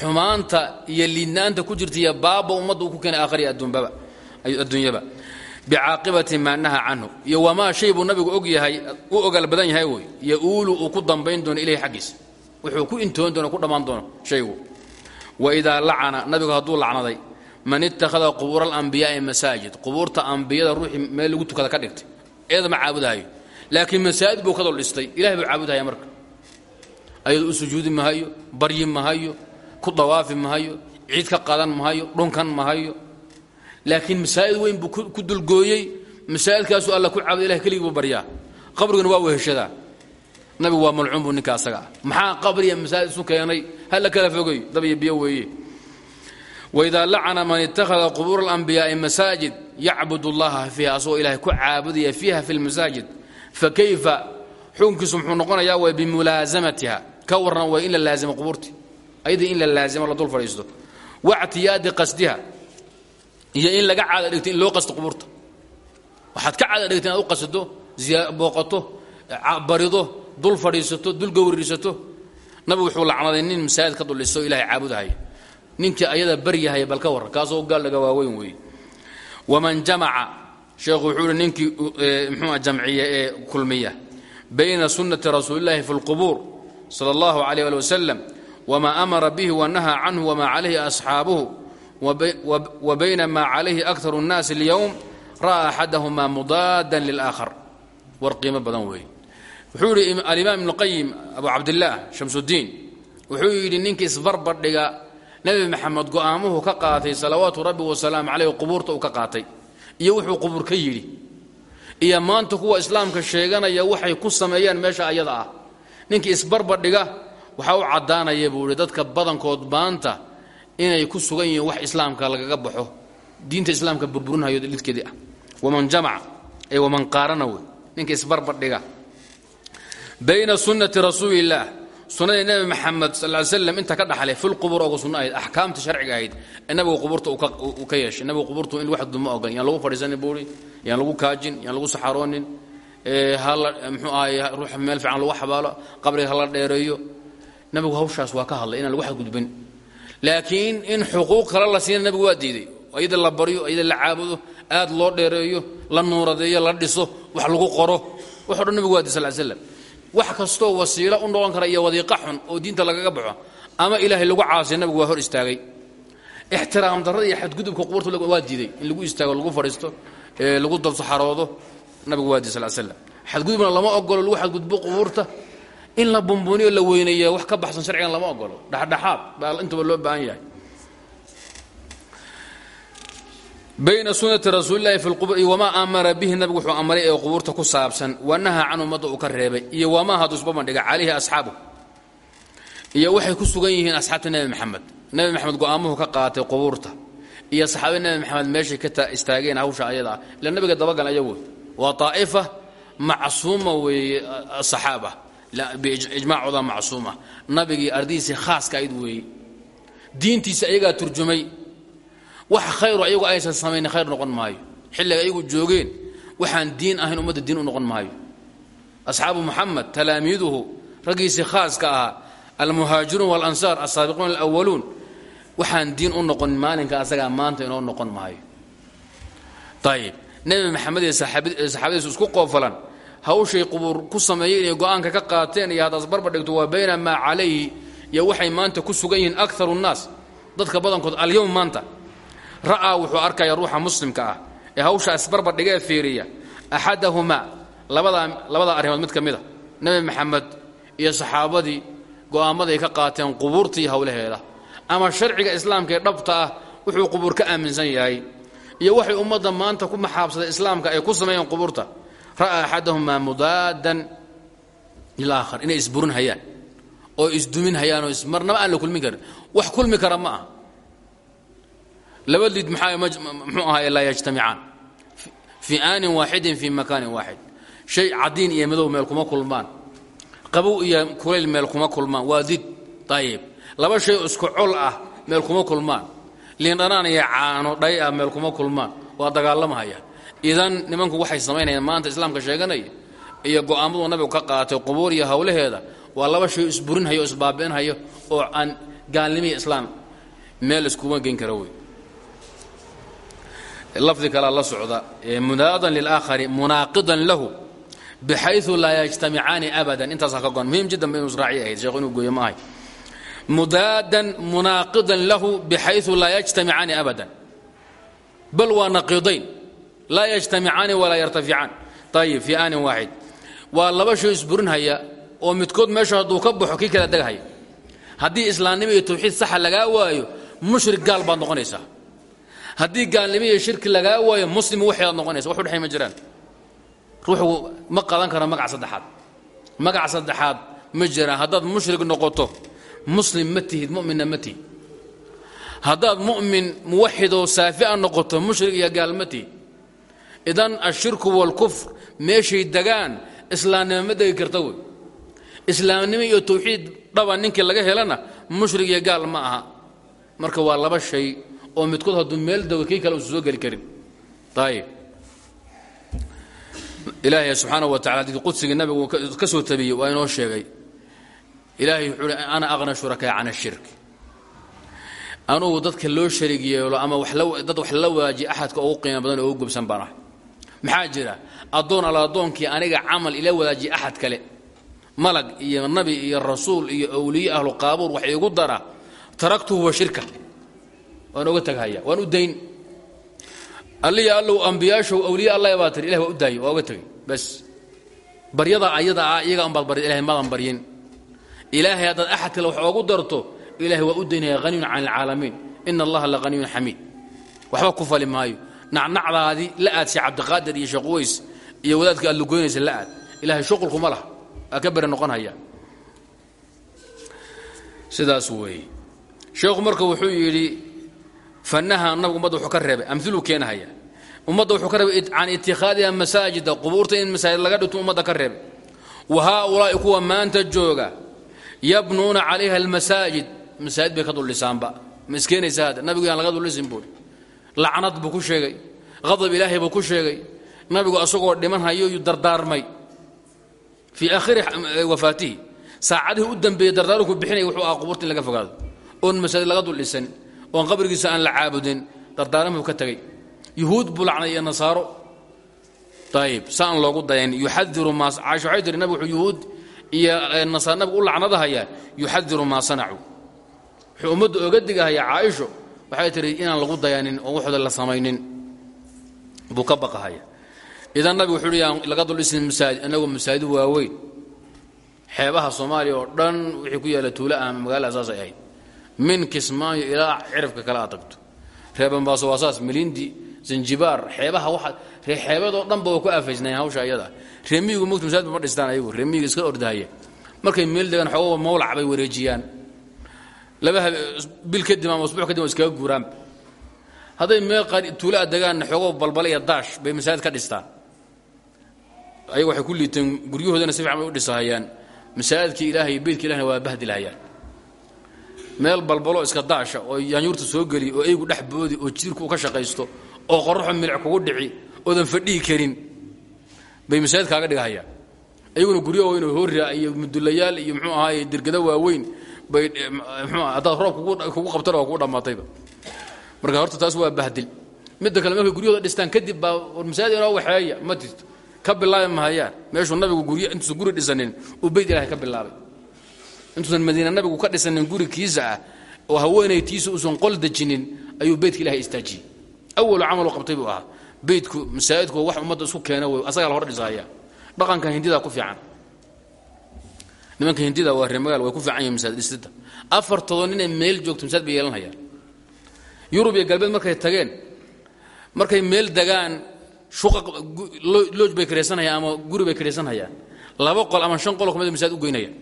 xumaanta iyo liidnaanta ku jirta iyo baaba ummadda uu ku keenay aakhriya adduunyaba bicaaqibati maa naha canhu. Iyo wamaa shay buu nabigu og yahay u ogaal badan yahay wey yo-uulu uu ku dambayn doono ilahi xaggiisa. Wuxuu ku intoon doono ku dhammaan doono shaygu. Waidaa lacana nabigu hadduu lacnaday man ittakhada qubuura alambiyaai masaajid qubuurta ambiyada ruuxii meel lagu tukada ka dhigtay eeda ma caabudahayo laakiin masaajid buu ka dol dhistay ilahay buu caabudahaya marka. Ayadu sujuudi mahayo baryi mahayo ku dawaafi mahayo ciid ka qadan mahayo dhunkan mahayo laakiin masaajid weyn buu ku dulgooyey masaajidkaasuu alla ku caabuda ilahay keligii buu baryaa. Qabriguna waa weheshadaa nabigu waa malcuun buu ninka asaga ah. Maxaa qabriya masaajid isu keenay? Hala kala fogay dab iyo biyo weeye. Waidaa lacana man ittakhada qubuura alambiyaai masaajid yacbud allaha fiiha asagoo ilahay ku caabudaya fiiha fi lmasaajid fakayfa xukunkiisu muxuu noqonayaa way bimulaasamatiha ka warran way in la laazimo qubuurti ayadii in la laazimo la dul fadhiisto. Wactiyaadi qasdiha. Iyo in laga caada dhigto in loo qasto qubuurta. Waxaad ka caada dhigta inaad u qasdo booqato barido dul fadhiisato dul gowrisato nabigu wuxuu lacnaday nin masaajid ka duliso ilahay caabudahaya ninkii ayada baryahaya bal ka warran kaasoo gaal dhaga waaweyn weeye waman jamaca sheekhu wuxuu ihi ninkii mxuua jamciya ee kulmiya. Bayna sunnati rasuulillahi fi lqubuur sala allahu calayh ali wasalam wmaa amara bihi wanahaa canhu wmaa calayhi asxaabuhu wa bayna maa calayhi akar اnnaasi اlyowm ra'aa axadahumaa mudaadan lilaahar war qiimo badan wey wuxuu yidhi alimaam ibnuqayim abu cabdilaah shamsudiin wuxuu yidhi ninka isbarbardhiga nebi maxamed go'aamuhu ka qaatay salawaatu rabbi wasalaamu caleyh qubuurta uu ka qaatay iyo wuxuu qubuur ka yidhi iyo maanta kuwa islaamka sheeganaya waxay ku sameeyaan meesha waxaa u caddaanaya buu dadka badankood maanta inay ku sugan yihiin wax islaamka lagaga baxo diinta islaamka burburinhayo lidkeedii ah. Waman jamaca ee waman qaarana ninka isbarbardhiga bayna sunnati rasuulillaah sunnadii nebi maxamed sal ly slam inta ka dhaxlay filqubuur oga sunno ahayd axkaamta sharciga ahayd ee qubuurta uu ka yeeshay. Nabigu qubuurtu in wax duma ogan yaan lagu fadhiisanin buuri yaan lagu kaajin yaan lagu saxaroonin hala mxuu ahay ruux meel fiican lagu xabaalo qabriga hala dheereeyo nabigu hawshaas waa ka hadlay inaan lagu xadgudbin laakiin in xuquuq kale la siina nabigu waa diiday. Ayada la baryo ayada la caabudo aad loo dheereeyo la nuuradeeyo la dhiso wax lagu qoro. Waxo dhan nabigu waa diiy sal slam wax kastoo wasiilo u noqon kara iyo wadiiqa xun oo diinta lagaga baxo ama ilaahay lagu caasiya nabigu waa hor istaagay. Ixtiraam darrada iyo xadgudubka qubuurta waa diiday. In lagu istaago lagu fadhiisto lagu dabsaxaroodo nabigu waa di sal slam xadgudubna lama ogolo lagu xadgudbo qubuurta in la bumbuniyo la weyneeya wax ka baxsan sharcigan lama ogolo dhexdhexaad baa intaba loo baahan yahay. Bayna sunati rasuulilahi fi lqubur iyo amara bihi nabigu wuxuu amaray ee qubuurta ku saabsan wanaha can ummadda uu ka iyo wamaa hadduu bandhiga calayhi asxaabu. Iyo waxay ku sugan yihiin asxaabta nebi maxamed. Nebi maxamed go'aamuhu ka qaatay qubuurta iyo saxaabada nebi maxamed meeshay ka istaageen hawsha ayada ah nabiga dabagal ayagu waa طaa'ifa macsuuma weeye asaxaaba ijmaacooda macsuuma. Nabigii ardihiisii khaaska ayd weeye diintiisa ayagaa turjumay. Wax khayru ayagu aysan samaynin khayr noqon maayo. Xilliga ayagu joogeen waxaan diin ahayn ummadda diin u noqon maayo. Asxaabu muxamed talaamiiduhu raggiisii khaaska ahaa almuhaajiruun walansaar asaabiquun alawaluun waxaan diin u noqon maalinka asagaa maanta inoo noqon maayo. Ayib nebi maxamed iyo saxaabadiisu isku qoofalan hawshay qubuur ku sameeyeen iyo go'aanka ka qaateen iyo haddaas barbar dhigto waa bayna maa calayhi iyo waxay maanta ku sugan yihiin akaru nnaas. Dadka badankood alyowm maanta ra'aa wuxuu arkaya ruuxa muslimka ah ee hawshaas barbar dhigee fiiriya axadahumaa labadaa labada arrimood mid ka mid a nebi maxamed iyo saxaabadii go'aamaday ka qaateen qubuurtii howlaheeda ama sharciga islaamka ee dhabta ah wuxuu qubuur ka aaminsan yahay iyo waxay ummadda maanta ku maxaabsaday islaamka ay ku sameeyeen qubuurta ra'aa axadahumaa mudaadan lilaakhar inay isburin hayaan oo isdumin hayaan oo marnaba aan la kulmin karin. Wax kulmi kara ma ah laba lid maxaa muxuu ahaa laa yajtamicaan fii aanin waaxidin fii shay cadiin iyo meel kuma kulmaan. Qabow iyo kulayl meel kuma kulmaan. Waa did laba shay isku col ah meel kuma kulmaan. Liindhanaan iyo caano dhay ah meel kuma kulmaan. Waa dagaalamahaya idan nimanku waxay samaynayaan maanta islaamka sheeganaya iyo go'aamaduu nabigu ka qaatay qubuur iyo howlaheeda waa laba shay isburinhayo o isbaabi'inhayo oo aan gaalnimiya islaam meel iskuma geyn kara wey. Lafdi kalea la socda munaadan lilaakhari munaaqidan lahu bxayu laa yajtamicaani abadan. Intaasaa ka goon muhiim jiddan ba inu israaciy ahayd sheekhu inuu gooyo ma ahay. Mudaadan munaaqidan lahu bxayu laa yajtamicaani abadan. Bal waa naqidayn laa yajtamicaani walaa yartaficaan ayib fii aanin waaxid waa laba shay isburinhaya oo midkood meesha hadduu ka baxo kii kala degahaya. Haddii islaamnimo iyo tawxiid saxa lagaa waayo mushrik gaal baad noqonaysaa. Haddii gaalnimo iyo shirki lagaa waayo muslim waxaad noqonaysa wax udhexay ma jiraan. Ruuxu ma qadan karo magac saddexaad. Magac saddexaad ma jiraan. Haddaad mushrik noqoto muslim ma tihid mu'minna ma tihid. Tihid idan ashirku waalkufr meeshay degaan islaamnimo ma degi karta wey islaamnimo iyo tawxiid dhaba ninkii laga helana mushrik iyo gaal ma aha. Marka waa laba shay oo midkood hadduu meel dego kii kale uusa soo geli karin. Ayib ilaahay subxaana wa tacala haddii qudsigii nabigu ka soo tabiyey waa inoo sheegay. Ilaahay wuxuu hi ana aqna shurakaa can ashirk anugu dadka loo sharig yeelo ama dad wax la waaji axadka ugu qiimo badan oo ugu gobsan baan ahay maxaa jira? Addoon alla aniga camal ila wadaajiye axad kale. Malag iyo nabi iyo rasuul iyo awliye ahlu qaabuur wax iigu dara. Taraktuhu wa shirka. Waan oga taghaya waan u dayn. Alliya allow ambiyaashow awliye allah baa tiri ilahi waa u daayey waa oga tegay bas. Baryada ayada ah iyaga unbaad barya ilahay madan baryin. Ilaahay haddaad axad kale wax oogu darto ilahay waa u daynaya haniyun can alcaalamiin ina allaha la haniyun xamiid. Waxba ku fali maayo nacnacdaadii la aad shee cabdiqaadir iyo sheekh uways iyo wadaadka aad lugoynaysa la aad ilahay shuqulkuma laha. Aa ka beri noqon sidaas weeye. Sheekhu marka wuxuu yidhi fanaha nabigu ummadda wuxuu ka reebay. Amiluu keenahaya ummadda wuxuu ka reebay can itikhaadiha masaajida qubuurta in masaajid laga dhigto ummadda ka reebay. Wa haaulaa'i kuwa maanta jooga yabnuuna calayha almasaajid. Masaajid bay ka duldhisaanba ma iskeenaysa nabigu yaan laga duldhisin buuri lacnad buu ku sheegay. Qadab ilaahay buu ku sheegay. Nabigu asagoo dhiman hayo yuu dardaarmay. Fii aakhiri wafaatihi. Saacadihii u dambeeyey bixinaya wuxuu aha laga fogaado. Oon masaajid laga duldhisan oon qabrigiisa aan la caabudin dardaaranbuu ka tegey yuhuud buu nasaaro. Ayib saan loogu dayan. Yuxadiru maa caisha nabigu wuxuu iyo nasaar nabigu u lacnadahayaa yuxadiru maa sanacuu wuxuu oga digahayaa caaisho waxay tihi inaan lagu dayanin oo waxooda la samaynin. Buu ka baqahaya. Idan nabigu wuxuu hi laga dul dhisni masaajid inagoo masaajidu waaweyn. Xeebaha soomaaliya oo dhan wixii ku yaalla tuula ama magaalada saasay ahayd min kismaayo ilaa cirifka kale aad tagto. Reebambaaso waa saas milindi zanjibaar xeebaha waa xeebadoo dhanba waa ku aafaysnayen hawsha iyada reemiyigu mugta masaajid ma dhistaan ayagu reemiyiga iska ordahaya markay meel degaan xoogaa mawlac bay wareejiyaan laba bil kadib ama usbuuc kadib iskaga guuraanba hadday meel tuula a degaanna xoogoo balbale iyo daash bay masaajid ka dhistaan ayaga waxay ku liiteen guryahoodana si fiican u dhisahayaan. Masaajidkii ilahay iyo ilahna waa bahdilahayaan meel balbalo iska daasha oo yaanyuurta soo geli oo eygu dhex boodi oo jiirku ka shaqaysto oo qoraxo milic kugu dhici oodan fadhihi karin bay masaajid kaaga dhigahayaan. Ayaguna guryo weyn oo horia iyo mudulayaal iyo mxuu ahaay dirgado waaweyn bay mxuu haddaad roob kugu qabtana waa kugu dhammaatayba. Marka horta taas waa bahdil. Midda kale markay guryahooda dhistaan kadib baa masaajid inoo waxeeya ma ka bilaabi mahayaan meeshuu nabigu guryo intuusan guri dhisanin uu beyd ilahay ka bilaabay. Intuusan madiina nabigu ka dhisanin guri kiisa ah oo haweenaytiisa uusan qol dejinin ayuu beydka ilahay istaajiyey. Awalu camalu qabtay buu ahaa. Masaajidku wax ummadda isku keena wey la hor dhisahaya dhaqanka hindida ku fiican nimanka hindida waa reer magaal way ku fiican yihiin masaajid dhisida. Afartoodo ninay meel joogto masaajid bay yeelanhayaan yurub iyo galbeed markay tageen markay meel degaan shuqa looj bay karaysanhayaan ama guri bay karaysanhayaan laba qol ama shan qoloo ka mid masaajid u goynayaan.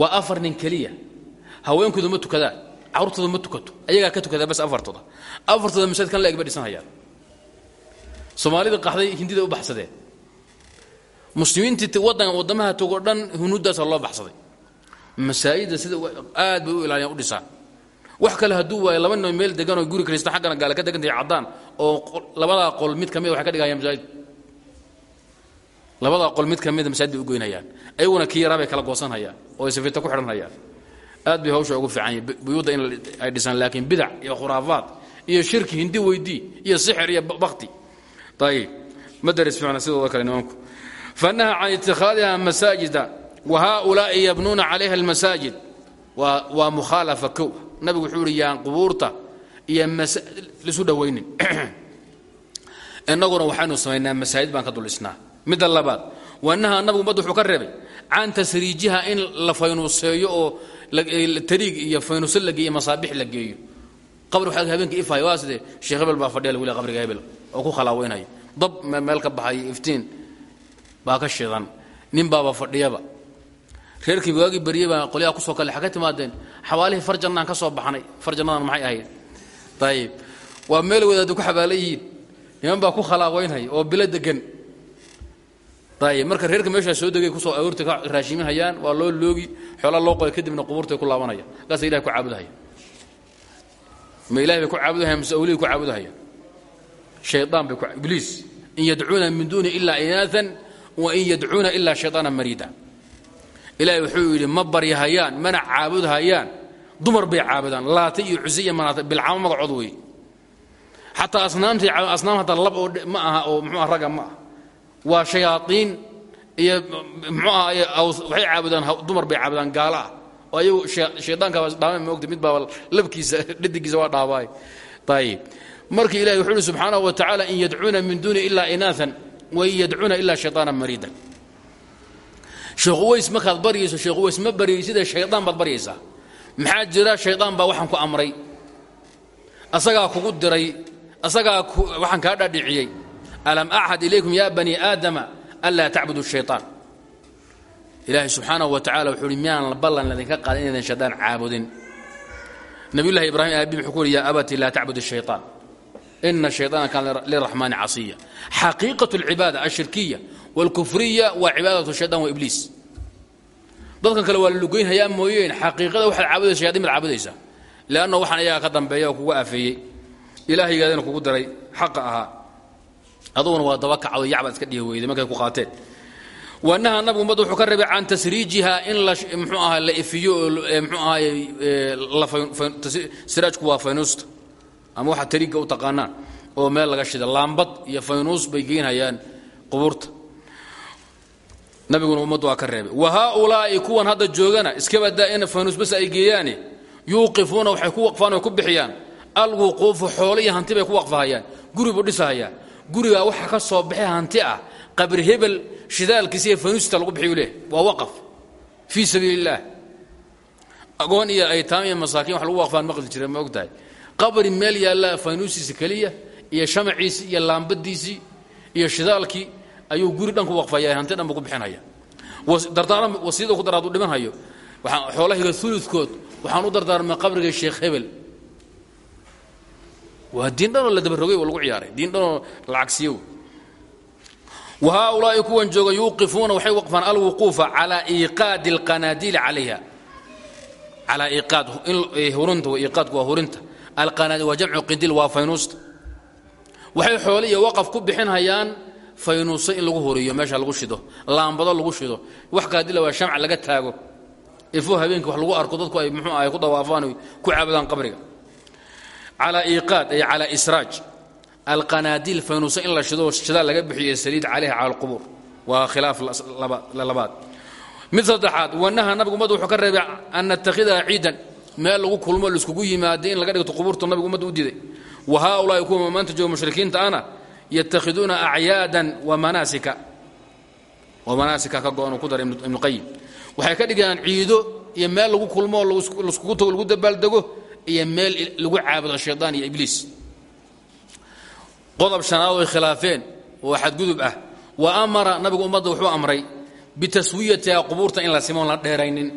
Waa afar nin keliya. Haweenkooda ma tukadaan carruurtooda ma tukato. Ayagaa ka tukada bas afartooda. Afartooda masaajid kan la eg bay dhisanhayaan soomaalida qaxday hindida u baxsadeen muslimiintii wadan wadamaha togo dhan hunuuddaasa loo baxsaday. Masaajidda sida aad bay u ilaaliyan u dhisaan wax kale hadduu waayo laba nin meel degan oo guri krista xaggana gaale ka degantahay caddaan oo labadaa qol mid ka mida waxay ka dhigayaan masaajid labadaa qol mid ka mida masaajid bay u goynayaan. Ayaguna kii kala goosanhayaan oo ay ku xidhanhayaan aad bay hawsha ugu fiican yihiin in ay dhisaan laakiin bidac iyo khuraafaad iyo shirki hindi weydii iyo sixir iyo bakti ayib ma fiicna sidooda kale nimanku فنهى عن اتخاذها مساجد وهؤلاء يبنون عليها المساجد waa مkhaaلفة kow nabigu wuxuu ihi yaan qubuurta iyo lisu dhowaynin inaguna waxaynu samaynaa masaajid baan ka dul dhisnaa midda labaad wanaha nabigu ummadda wuxuu ka reebay can tasriijiha in la faynuuseeyo oo tariig iyo faynuuso la geeyo masaabix la geeyo qabri waxaa habeenka ifay waa sidee sheekh hebel baa fadhiya lagu le qabriga hebel oo ku khalaaweynaya dab meel ka baxay iftiin baa ka shidan nin baaba fadhiyaba. Reerkii waagii baryey baa qolyaha ku soo kale ka timaadeen. Xawaalihii farjannaan ka soo baxnay. Farjannadan maxay ahayd? Ayib waa meel wadaadu ku xabaalan yihiin. Niman baa ku khalaaweynhaya oo bilo degan ayib marka reerka meeshaa soo degay ku soo aroorta ka raashiminhayaan waa loo loogi. Xoolaa loo qoya kadibna qubuurtay ku laabanaya. Markaasa ilahay ku caabudahaya. Ma ku caabudahayaan mase awlihi ku caabudahayaan? Shayaan bay ku ibliis. In yadcuuna min duuni ilaa inaaan wain yadcuuna ilaa shayطaana mariida. Ilaahay wuxuu yidhi ma baryahayaan mana caabudhayaan. Dumar bay caabudaan. Laata iyo cuse iyo manaata bilcaamo magacood wey. Xataa asnaamtay asnaam hataa lab oo ma aha oo muxuuah ragga ma ah waa shayaaiin iyo muxuu aha waxay caabudaan dumar bay caabudaan gaalo ah. Oo ayagu shaydaankaaba dhaama moogta mid baaba labkiisa dhadigiisa waa dhaabaay ayib markii ilahi wuxuu ihi subxaanahu wa tacaala in yadcuuna min duuni ilaa inaaan wain yadcuuna ilaa shayaana mariida sheekh uweys markaad baryayso sheekh uweys ma baryaysida shayaan baad baryaysaa. Maxaa jira shayaan baa waxaan ku amray. Asagaa kugu diray asagaa waxaan kaa dhaadhiciyey alam axad ilaykum ya bani aadama anlaa tacbudu shayaan ilaahay subxaanahu wa tacala wuxuu hi miyaan ballan ladinka qaadan inaydan shayaan caabudin. Nabiyullahi ibraahim aabi wuxuu ku yidhi yaa abati laa tacbud shayaan ina الشhayطaana kaana liraxmaani casiya xaqiiqaة اlcibaada alshirkiya wاlkufriya waa cibaadaة الshayطan wa ibliis dadkan kale waa la lugeynhayaa mooyeen xaqiiqada waxaad caabudaysa shayatin baad caabudaysaa leanna waxaan ayaga ka dambeeya oo kugu afeeyey ilaahaygaadina kugu daray xaqa ahaa aduguna waa daba kacdo yacbaad iska dhihi weyday markay ku qaateen wanaha nabigu ummadda wuxuu ka reebay can tasriijiha in la mxuu aha la ifiyo oo mxuu ahaay siraajku waa faynuusta ama waxaa tariigga u taqaanaan oo meel laga shida laambad iyo faynuus bay geynhayaan qubuurta. Nabiguna ummaddu ka reebay. Wa haaulaa'i kuwan hadda joogana iska badaa in faynuus bas ay geeyaane yuuqifuuna waxay ku waqfaan oo ku bixiyaan. Alwuquufu xoolo iyo hanti bay ku waqfahayaan guri buu dhisahayaan. Gurigaa waxa ka soo baxay hanti ah qabri hebel shidaalkiisa iyo fanuusta lagu bixiyu leh waa waqaf fii agoon iyo aytaam iyo masaakiin wax lagu waqfaan maqli jira ma og qabri meel yaalla faynuustiisa keliya iyo shamaciisii iyo laambadiisii iyo shidaalkii ayuu guri dhan ku waqfaya hanti dhan buu ku bixinaya. Wasiida ku dar hadduu dhiman hayo waxaan xoolahayga uludkood waxaan u dardaarmay qabriga sheekh hebel. Waa diin dhanoo la dabarogay lagu ciyaaray diin dhanoo lacagsiyo wa haaulaa'i kuwan jooga yuuqifuuna waxay waqfaan alwuquufa calaa iiqaadi alqanaadiili calayha. Calaa iiqaad hurinta wa iiqaadku alqanaadiil waa jamcu qindil waa faynuusta waxay xoole iyo waqaf ku bixinhayaan faynuuso in lagu horiyo meesha lagu shido laambado lagu shido. Wax qaadila waa shamca laga taago. Ifo habeenkii wax lagu arko dadku ay muxuu ahay ku dawaafaan ku caabudaan qabriga. Calaa iiqaad ay calaa israaj. Alqanaadiil faynuuso in la shido shidaal laga bixiyo saliid calayha cala alqubuur. Waa khilaaf labaad. Mid saddexaad wanaha nabigu ummadda wuxuu ka reebay an natakhidaha ciidan meel lagu kulmo laiskugu yimaada in laga dhigto qubuurta nabigu ummadda u diiday. Wa haaulaa'i kuwa maanta jooga mushrikiinta ana yatakhiduuna acyaadan wamanaasika wamanaasika ka go-an ku daray ibnuqayim waxay ka dhigayaan ciido iyo meel lagu kulmo oo laiskugu tago lagu dabaaldego iyo meel lagu caabudo shaydaan iyo ibliis. Qodob shanaad oy khilaafeen oo xadgudub ah. Wa amara nabigu ummadda wuxuu amray bitaswiyatiha qubuurta in la simoon la dheeraynin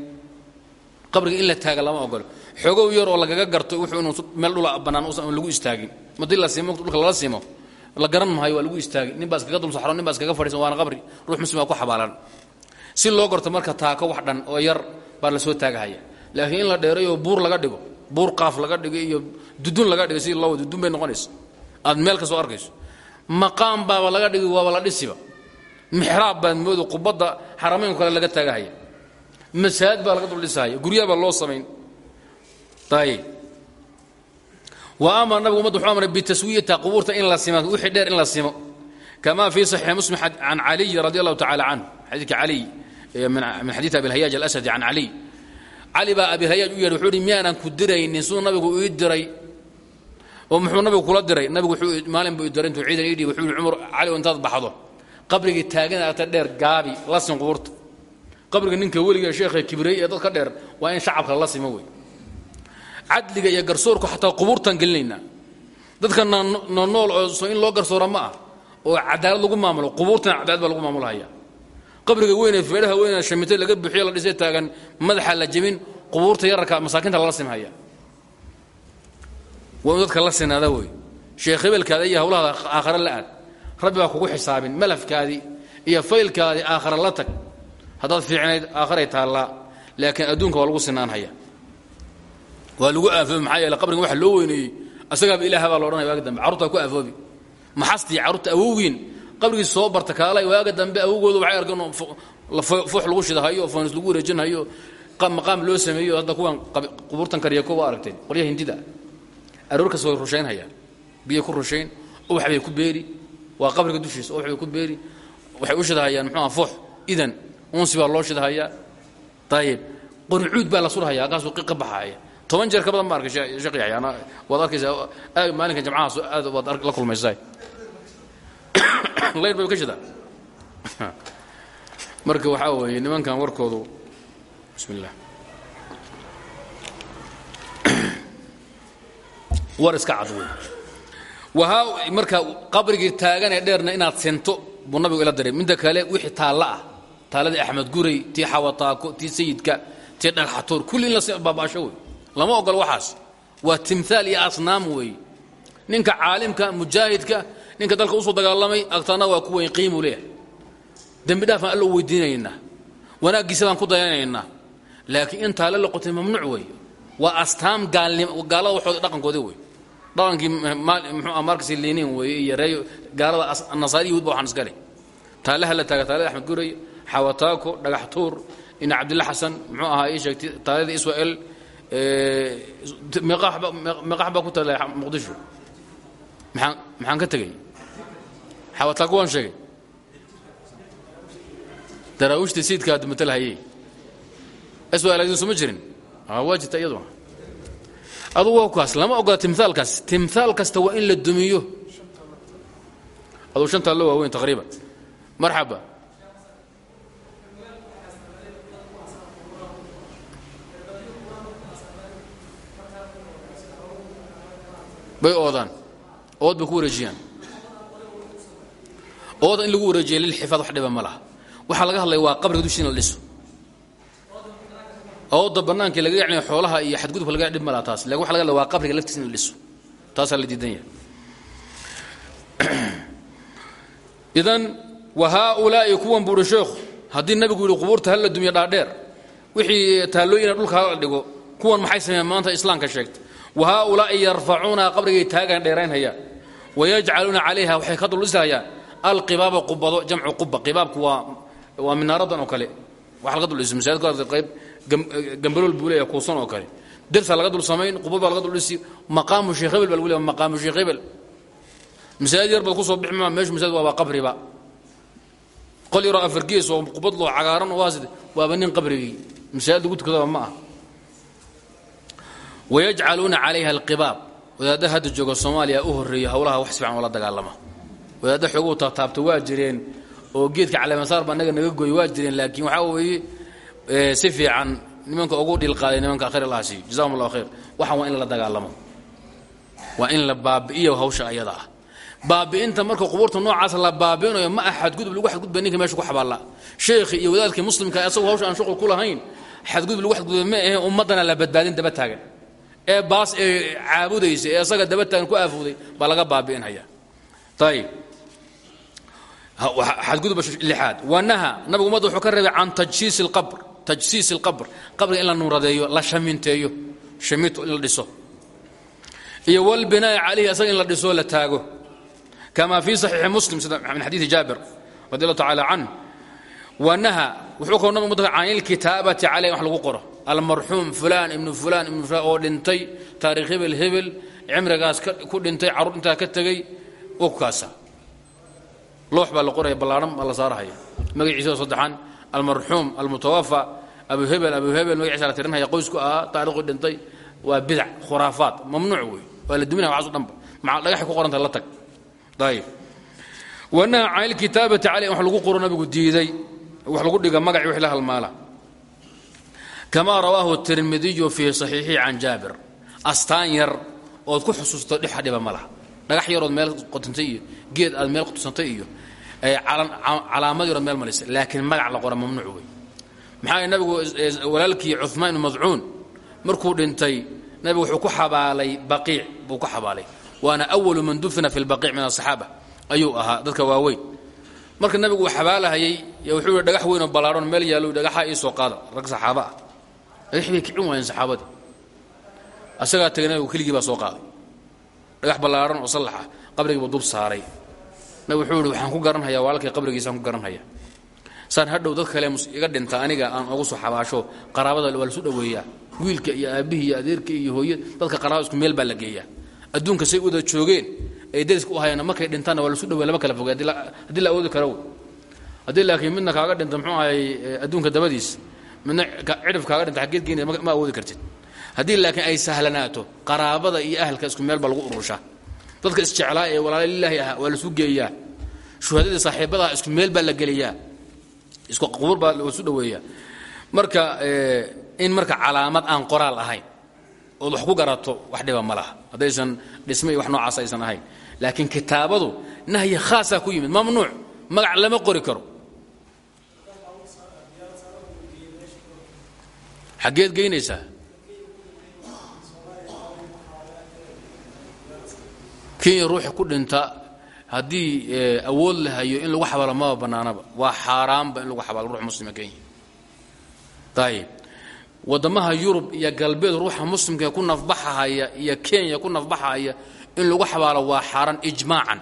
qabriga in la taaga lama ogolo xoogow yar oo lagaga garto wuxuu inuu meel dhula bannaan usan lagu istaagin. Madii la simo dhulka lala simo la garan maayo waa lagu istaagin. Nin baa iskaga dulsaxro nin baa iskaga fadhiisan waana qabri. Ruux muslim ku xabaalan. Si loo garto marka taako wax dhan oo yar baa la soo taagahaya. Laakiin in la dheerayo buur laga dhigo buur qaaf laga dhigo iyo dudun laga dhigo si loo dudun bay noqonaysa. Aad meel ka soo arkayso. Maqaam baaba laga dhigi waaba la dhisiba. Mixraab baad moodo qubadda xaramaynku kale laga taagahaya masaajid baa laga duldhisahaya guryaha loo samayn. Ayib wa amar nabigu ummadda wuxuu amray bitaswiyatiha qubuurta in la simo wixii dheer in la simo. Kama fii saxiix muslim can caliy radi allahu tacala canhu xadiidka caliy min xadiid abi lhayaaj alasadi can caliy cali baa abi hayaaj u yeedhi wuxuu miyaanan ku diraynin? Siduu nabigu ii diray. Oo muxuu nabigu kula diray. Nabigu maalin buu diray intuu ciidan ii wuxuu yihi cumar cali intaad baxdo. Taagan arta dheer gaabi la sin qubuurta qabriga ninka weliga sheekha kibrey ee dadka dheer waa in shacabka la simo wey cadliga iyo garsoorku xataa qubuurtaan gelinaynaa. Dadka nool oo in loo garsoora ma ah oo cadaalad lagu maamulo qubuurtana cadaalad baa lagu maamulhaya qabriga weynee feedhaha weyne shamitay laga bixiyo la dhisay taagan madaxa la jebin qubuurta yararka masaakiinta lala simhaya waa dadka la sinaada wey sheekh hebelkaada iyo hawlahaada aakhare la aad. Rabbi baa kugu xisaabin malafkaadii iyo faylkaadii aakhare la tag haddaad fiicnayd aakharay taallaa laakiin adduunka waa lagu sinaanhaya waa lagu aafoobi maxaa yeele qabriga waxa loo weyneeyey asagaaba ilaaha baa loodhanaya waaga dambe carruurtaa ku aafoobi. Maxastii carruurta awowgiin qabrigii soo barta kaalay waaga dambe awowgooda waxay arkeen fuux lagu shidahayo oo faanis lagu wareejinhayo maqaam loo sameeyo hadda kuwan qubuurtan karyako waa aragteen qolyaha hindida. Aroor kasta way rushaynhayaan biyo ku rushayn ubax bay ku beeri waa qabriga dushiisa ubax bay ku beeri waxay u shidahayaan muxuuha fuux idan unsi baa loo shidahayaa ayib qoricuud baa la surhaya halkaasuu qiqa baxaya toban jeer ka badan ba arkay sheekh yaxya waad arkaysaa maalinka jamcahaas aad waad la kulmaysaa layr bay ka shidaa marka waxaa weeye nimankan warkoodu bismi illah war iska cad wey wahaa marka qabrigii taagan ee dheerna inaad sinto buu nabigu ila diray midda kale wixii taalla ah taaladii axmed guray tii xawataako tii sayidka tii dhagxatuur kulli in la baabaasho wey. Lama ogol waxaas. Waa timhaal iyo asnaam weeye ninka caalimka mujaahidka ninka dalka u soo dagaalamay agtaana waa ku weyn qiimu leeyahay. Dembi dhaafaan allo weydiinaynaa wanaaggiisa baan ku dayanaynaa laakiin in taale la qotay mamnuuc weeye waa astaam gaalada waxooda dhaqankoodi wey. Dhaqankii mxuu markas linin weeye iyo ree gaalada nasaari yahuud ba waxaan iska leh taalaha la taaga taalada axmed guray xawataako dhagax tuur. Ina cabdilla xasan muxuu ahaa ii sheegtay taalada israel meeqax baa ku taala muqdisho. Maxaan maxaan ka tegey? Xawataako waan sheegay. Daraawiishta sayidkaa matalhayey israel idin suma jirin. Waa jirta iyaduna adugu waa kaas lama ogola timaalkaas timhaal kasta waa in la dumiyo. Aduu shantaa loo waaweyn taqriiban. Marxaba bay oodaan ood bay ku wareejiyaan ooda in lagu wareejiya lilxifaad wax dhiba ma laha laga hadlaya waa qabriga dushiis in la dhiso. Ooda laga yacnay xoolaha iyo xadgudubka laga dhib ma taas. Lakin waxa laga hadlaya waa qabriga laftiis in la la diidan yahay. Idan wa haaulaa'i kuwan buuhi sheekhu haddii nabigu yidhi qubuurta hala dumiya dhaadheer wixii taallooyina dhulka dhigo kuwan maxay sameeyeen maanta islaamka sheegta wa haaulaa'i yarfacuuna qabrigay taagaan dheeraynhayaan wayajcaluuna calayha waxay ka duldhisahayaan alqibaaba qubado jamcu quba qibaabku waa waa minaaradan oo kale waxa laga dul dhisi masaajidka qayb gambalool buu leeyahay kuusan oo kale dersa laga samayn qubad baa laga dul dhisi maqaamu sheekh hebel baa lagu masaajid yar baad ku soo bixi maa meeshu masaajid waaba qabriba qol yaroo afar gees oo qubad loo cagaaran oo waaside waaba nin qabrigii masaajid lagu ma ah wayajcaluuna calayha alqibaab wadaadda hadda jooga soomaaliya u horreeya howlaha wax si fiican oola dagaalama wadaadda xooguu taabtaabta waa jireen oo geedka caleemasaar baa naga naga gooy waa jireen laakiin waxaa weeye si fiican nimanka ugu dhilqaaday nimanka khayr allah siiyo khayr waxaan waa in la dagaalamo waa in la baabi'iyo hawsha ayada ah baabi'inta marka qubuurta noocaas la baabi'inayo ma ah xadgudub lagu xadgudba ninka meesha ku xabaalla sheekhii iyo wadaadkii muslimka asagoo hawsha aan shuqul ku lahayn xadgudub lagu xadgudba ma ahe ummaddana la badbaadin daba taagan ee baas ee caabudaysa ee asaga daba taagan ku aafuuday baa laga baabi'inhaya ayib xadgudub lixaad. Wanaha nabigu ummadda wuxuu ka reebay can tajsiis alqabr tajsiis alqabr. Qabriga in la la shaminteeyo shamito in la dhiso. Iyo walbinaa'i calayhi asaga la dhiso la taago. Kama fii saxiixi muslim sida min xadiidi jaabir radi allahu tacala wanaha wuxuu kaloo nabigu ummadda can ilkitaabati calayh wax lagu qoro almarxuum fulaan ibnu fulaan ibnu fulaan oo dhintay taarikh hebel hebel cimrigaas ku dhintay carruur intaa ka tegey kaasa loox baa la qoraya ballaahan baa la saarahaya. Magaciisa saddexan almarxuum almutawafa abu hebel abu hebel magaciisa la tirinhaya qoysku ahaa taarikhuu dhintay waa bidac khuraafaat mamnuuc wey waa la duminaya waxaas dhanba. Maca dhagaxay ku qoranta la tag. Ayib wanaha can ilkitaabati caleyh wax lagu qoro nabigu diiday wax lagu dhiga magaci wix la halmaala kama rawaahu tirmidiyu fii saxiixihi can jaabir astaan yar ood ku xusuusto dhixa dhiba ma laha dhagax yarood meel qotintay iyo geed aad meel qotsantay iyo calaamad yarood meel malisa laakiin magac la qora mamnuuc wey maxaa nabigu walaalkii cumaan ibnu madcuun markuu dhintay nabigu wuxuu ku xabaalay baqiic buu ku xabaalay waana awalu man dufina fi lbaqiic min asaxaaba ayuu ahaa dadka waaweyn marka nabigu uu xabaalahayey wuxuu yihi dhagax weynoo ballaadhon meel yaallo dhagaxaa ii soo qaada rag saxaaba ah dhagax bay kicin waayeen saxaabadii. Asagaa tagay nabigu keligii baa soo qaaday. Dhagax ballaaran oo sallaxa qabrigiibuu dul saaray. Nabig wuxuu ihi waxaan ku garanhayaa walaalkay qabrigiisaan ku garanhaya saan hadhow dad kale iga dhinta aniga aan ugu soo xabaasho qaraabada waa lasu dhoweeyaa. Wiilka iyo aabbihii iyo adeerka iyo hooya dadka qaraabada isku meel baa la geeyaa. Adduunka say wada joogeen ay dariska u hayaan markay dhintaanna waa lasu dhaweya lama kala fogey haddii la awoodi karo. Haddii laakiin midna kaaga dhinta muxuu ahay adduunka dabadiis midna cidhif kaaga dhinta xaggeed geynaya ma awoodi kartid. Haddii laakiin ay sahlanaato qaraabada iyo ahalka isku meel baa lagu dadka isjeclaa ee walaala lilaahi ah waa lasu geeyaa. Shuhadadii saaxiibadaa isku meel baa la geliyaa. Isku qubuur baa lasu dhoweeyaa marka in marka calaamad aan qoraal ahayn ood wax ku garato wax dhiba ma laha. Haddaysan dhisma iyo wax noocaas aysan ahayn. Laakiin kitaabadu nahyi khaasaa ku yimid. Mamnuuc magac lama qori karo xaggeed geynaysaa kenya ruuxa ku dhinta haddii awood la in lagu xabaalo maba bannaanaba. Waa xaaraanba in lagu xabaalo ruux muslima kenya. Ayib waddamaha yurub iyo galbeed ruuxa muslimkaee ku nafbaxahaya iyo kenya ku nafbaxahaya in lagu xabaalo waa xaaraan ijmaacan.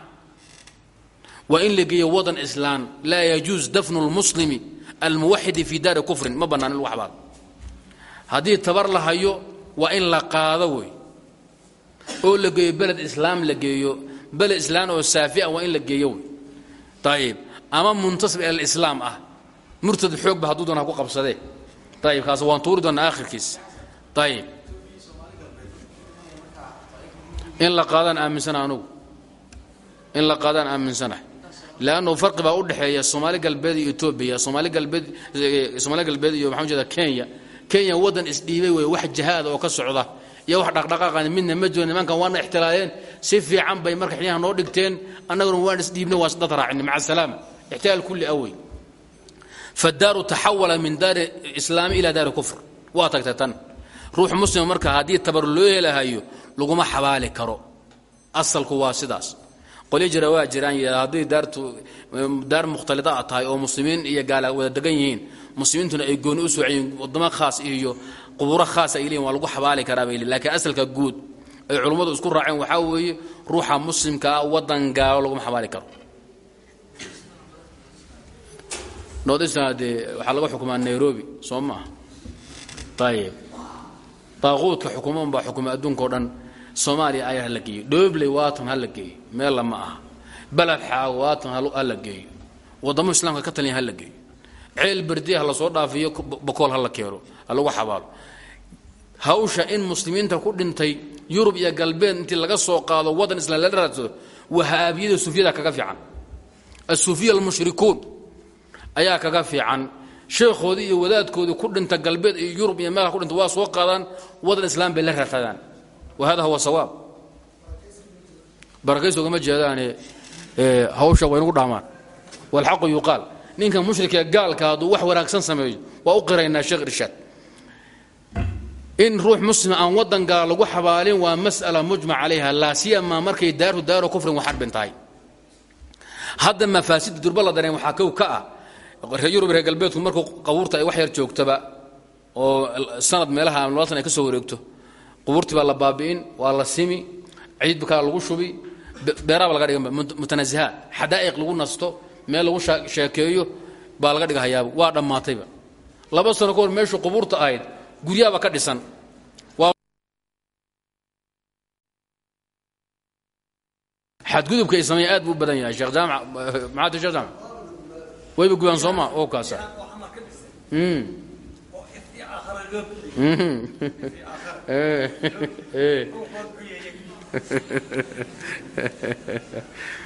Waa in la geeyo wadan islaan laa dafnu lmuslimi almuwaxidi fii daari kufrin. Ma bannaan lagu xabaalo haddii tabar la hayo waa in la qaado wey. Oo la geeyo beled islaam la geeyo beled islaam oo saafiah waa in la geeyo wey. Ayib ama muntasib ila islaam ah. Murtad xoogba hadduu doona ha ku qabsadee. Ayib kaas waan tuuri doonaa akhirkiis ayib in la qaadaan aaminsana anugu. In la qaadaan aaminsanahay leannu farqi baa u dhexeeya soomaali galbeed iyo etoobiya soomaali galbeed soomaali galbeed iyo maxaa jeeda kenya kenya waddan isdhiibay wey wax jihaada oo ka socda. Iyo wax dhaqdhaqaaqan midna ma jiro nimankan waana ixtilaayeen si fiican bay marka xilyaha noo dhigteen. Annaguna waan isdhiibnay waan isdad raacin. Maca asalaama ixtilaal kulli awey. Fadaaru taxawala min daari islaami ilaa daari kufr. Waa tagtay tan. Ruux muslima marka haddii tabar loo helahayo laguma xabaali karo. Asalku waa sidaas. Qolyo jira waa jiraan yidhahda hadday daartu daar mukhtalida a tahay oo muslimiin iyo yihiin muslimiintuna ay gooni u soocayiin wadamo khaas iyo qubuuro khaas ay leeyihiin waa lagu xabaali karaa bay lakiin asalka guud ay culummadu isku raaceen waxaa weeye ruuxa muslimkaa waddan gaalo laguma xabaali karo. Northeastern dee waxaa laga xukumaa nairobi soo maaha ayib daaquudka xukuman baa xukuma adduunka o dhan soomaaliya ayaa hala geeyo. Dhobley waatan hala geeyo meella ma aha. Baled xaago waatan hala geeyo. Waddamo islaamka ka taliya hala geeyo ceel berdiya ha la soo dhaafiyo bokool hala keeno ha lagu xabaalo hawsha in muslimiinta ku dhintay yurub iyo galbeed intii laga soo qaado waddan islam la raadsado wahaabiyada suufiyada kaga fiican. Asuufiya almushrikuun ayaa kaga fiican. Sheekhoodii iyo wadaadkoodii ku dhinta galbeed iyo yurub iyo meelha ku dhinta waa soo qaadaan waddan islaam bay la raadsadaan. Wa huwa sawaab. Barakayso ugama jeedaane hawsha waynagu dhaamaan. Walxaqu yuqaal ninka mushrikee gaalka hadduu wax wanaagsan sameeyo waa u qiraynaa sheekh irshaad in ruux muslima aan waddan gaala lagu xabaalin waa mas'ala mujmac calayha laa siyama markay daaru daaru kufrin waxarbin tahay. Hadda mafaasid durba la dareen waxaa kow ka ah. Yurub reer galbeedku markuu qabuurta ay wax yar joogtaba oo sanad meelaha laba san ay ka soo wareegto qubuurtii baa la baabi'in waa la simi ciid kaa lagu shubi beeraaba laga dhiga mutanazihaat xadaa'iq lagu nasto meel lagu sheekeeyo baa laga dhigahayaaba waa dhammaatayba. Laba sano ka hor meeshuu qubuurta ahayd guryaaba ka dhisan. Xadgudubka ay aad buu badan yahay sheekh jaamac maxaad sheekh jaamac. Wayba gubaan soo ma? Oo kaasa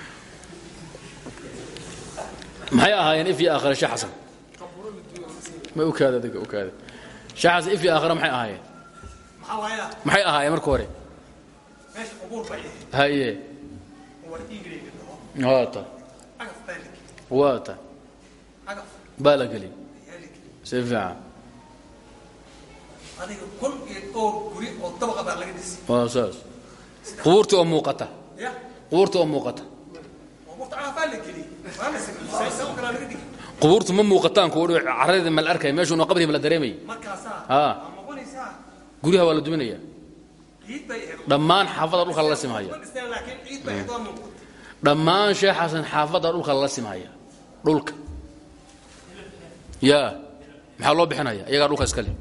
maxay ahaayeen if iyo aakhira sheekh xasan ma ukaada adiga ukaada sheekh xasan if iyo aakhira maxay ahaayeen maxay ahaayeen marka hore haye waata waata baa la geliy si fiican waa saas qubuurtii oo muuqata qubuurtii oo muuqata qubuurtu ma muuqataan kuwa carradii ma la arkaya meeshuuna qabrihi ma la dareemaya guryaha waa la duminaya. Dhammaan xaafada dhulka lala simhaya dhammaan sheekh xasan xaafadda dhulka lala simhaya dhulka. Ya maxaa loo bixinaya? Iyagaa dhulka iska le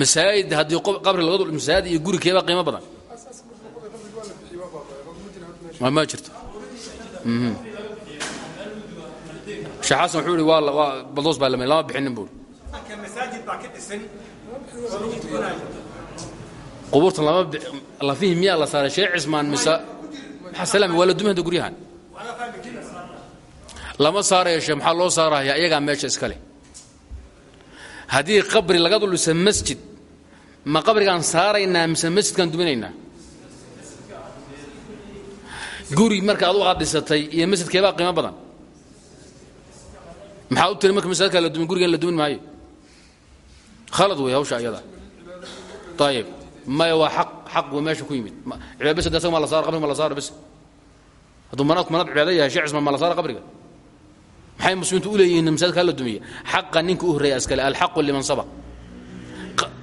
masaajid haddii qabri laga dul masaajid iyo guri keebaa qiimo badan. Ma jirto sheekh xasan wuxuu ihi baldoos baa lamay lama bixinin buuri qubuurta lama lafihi miyaa la saaray? Sheekh cismaan mise maxaa salaam waa la dumi hadda guryahan? Lama saarayo sheekh maxaa loo saaraya? Iyagaa meesha iska leh. Haddii qabri laga dulisa masjid ma qabrigaan saaraynaa mise masjidkaan duminaynaa guri marka adu aad dhisatay iyo masjidkeebaa qiimo badan? Maxaa u tiri marka masaajidkaa la dumin gurigan la dumin maayo? Khalad wey hawsha ayada. Ayib maya waa aq xaq wey meesha ku yimid. Cibaad bes la saaro qabriga ma la saaro bes. Hadduu manaadku manaad cibaado yahay sheekh cismaan ma la saaro qabriga. Maxay muslimiintu u leeyihiin masaajidka hala dumiya xaqa ninka u horreeya iskale alxaqu liman sabaq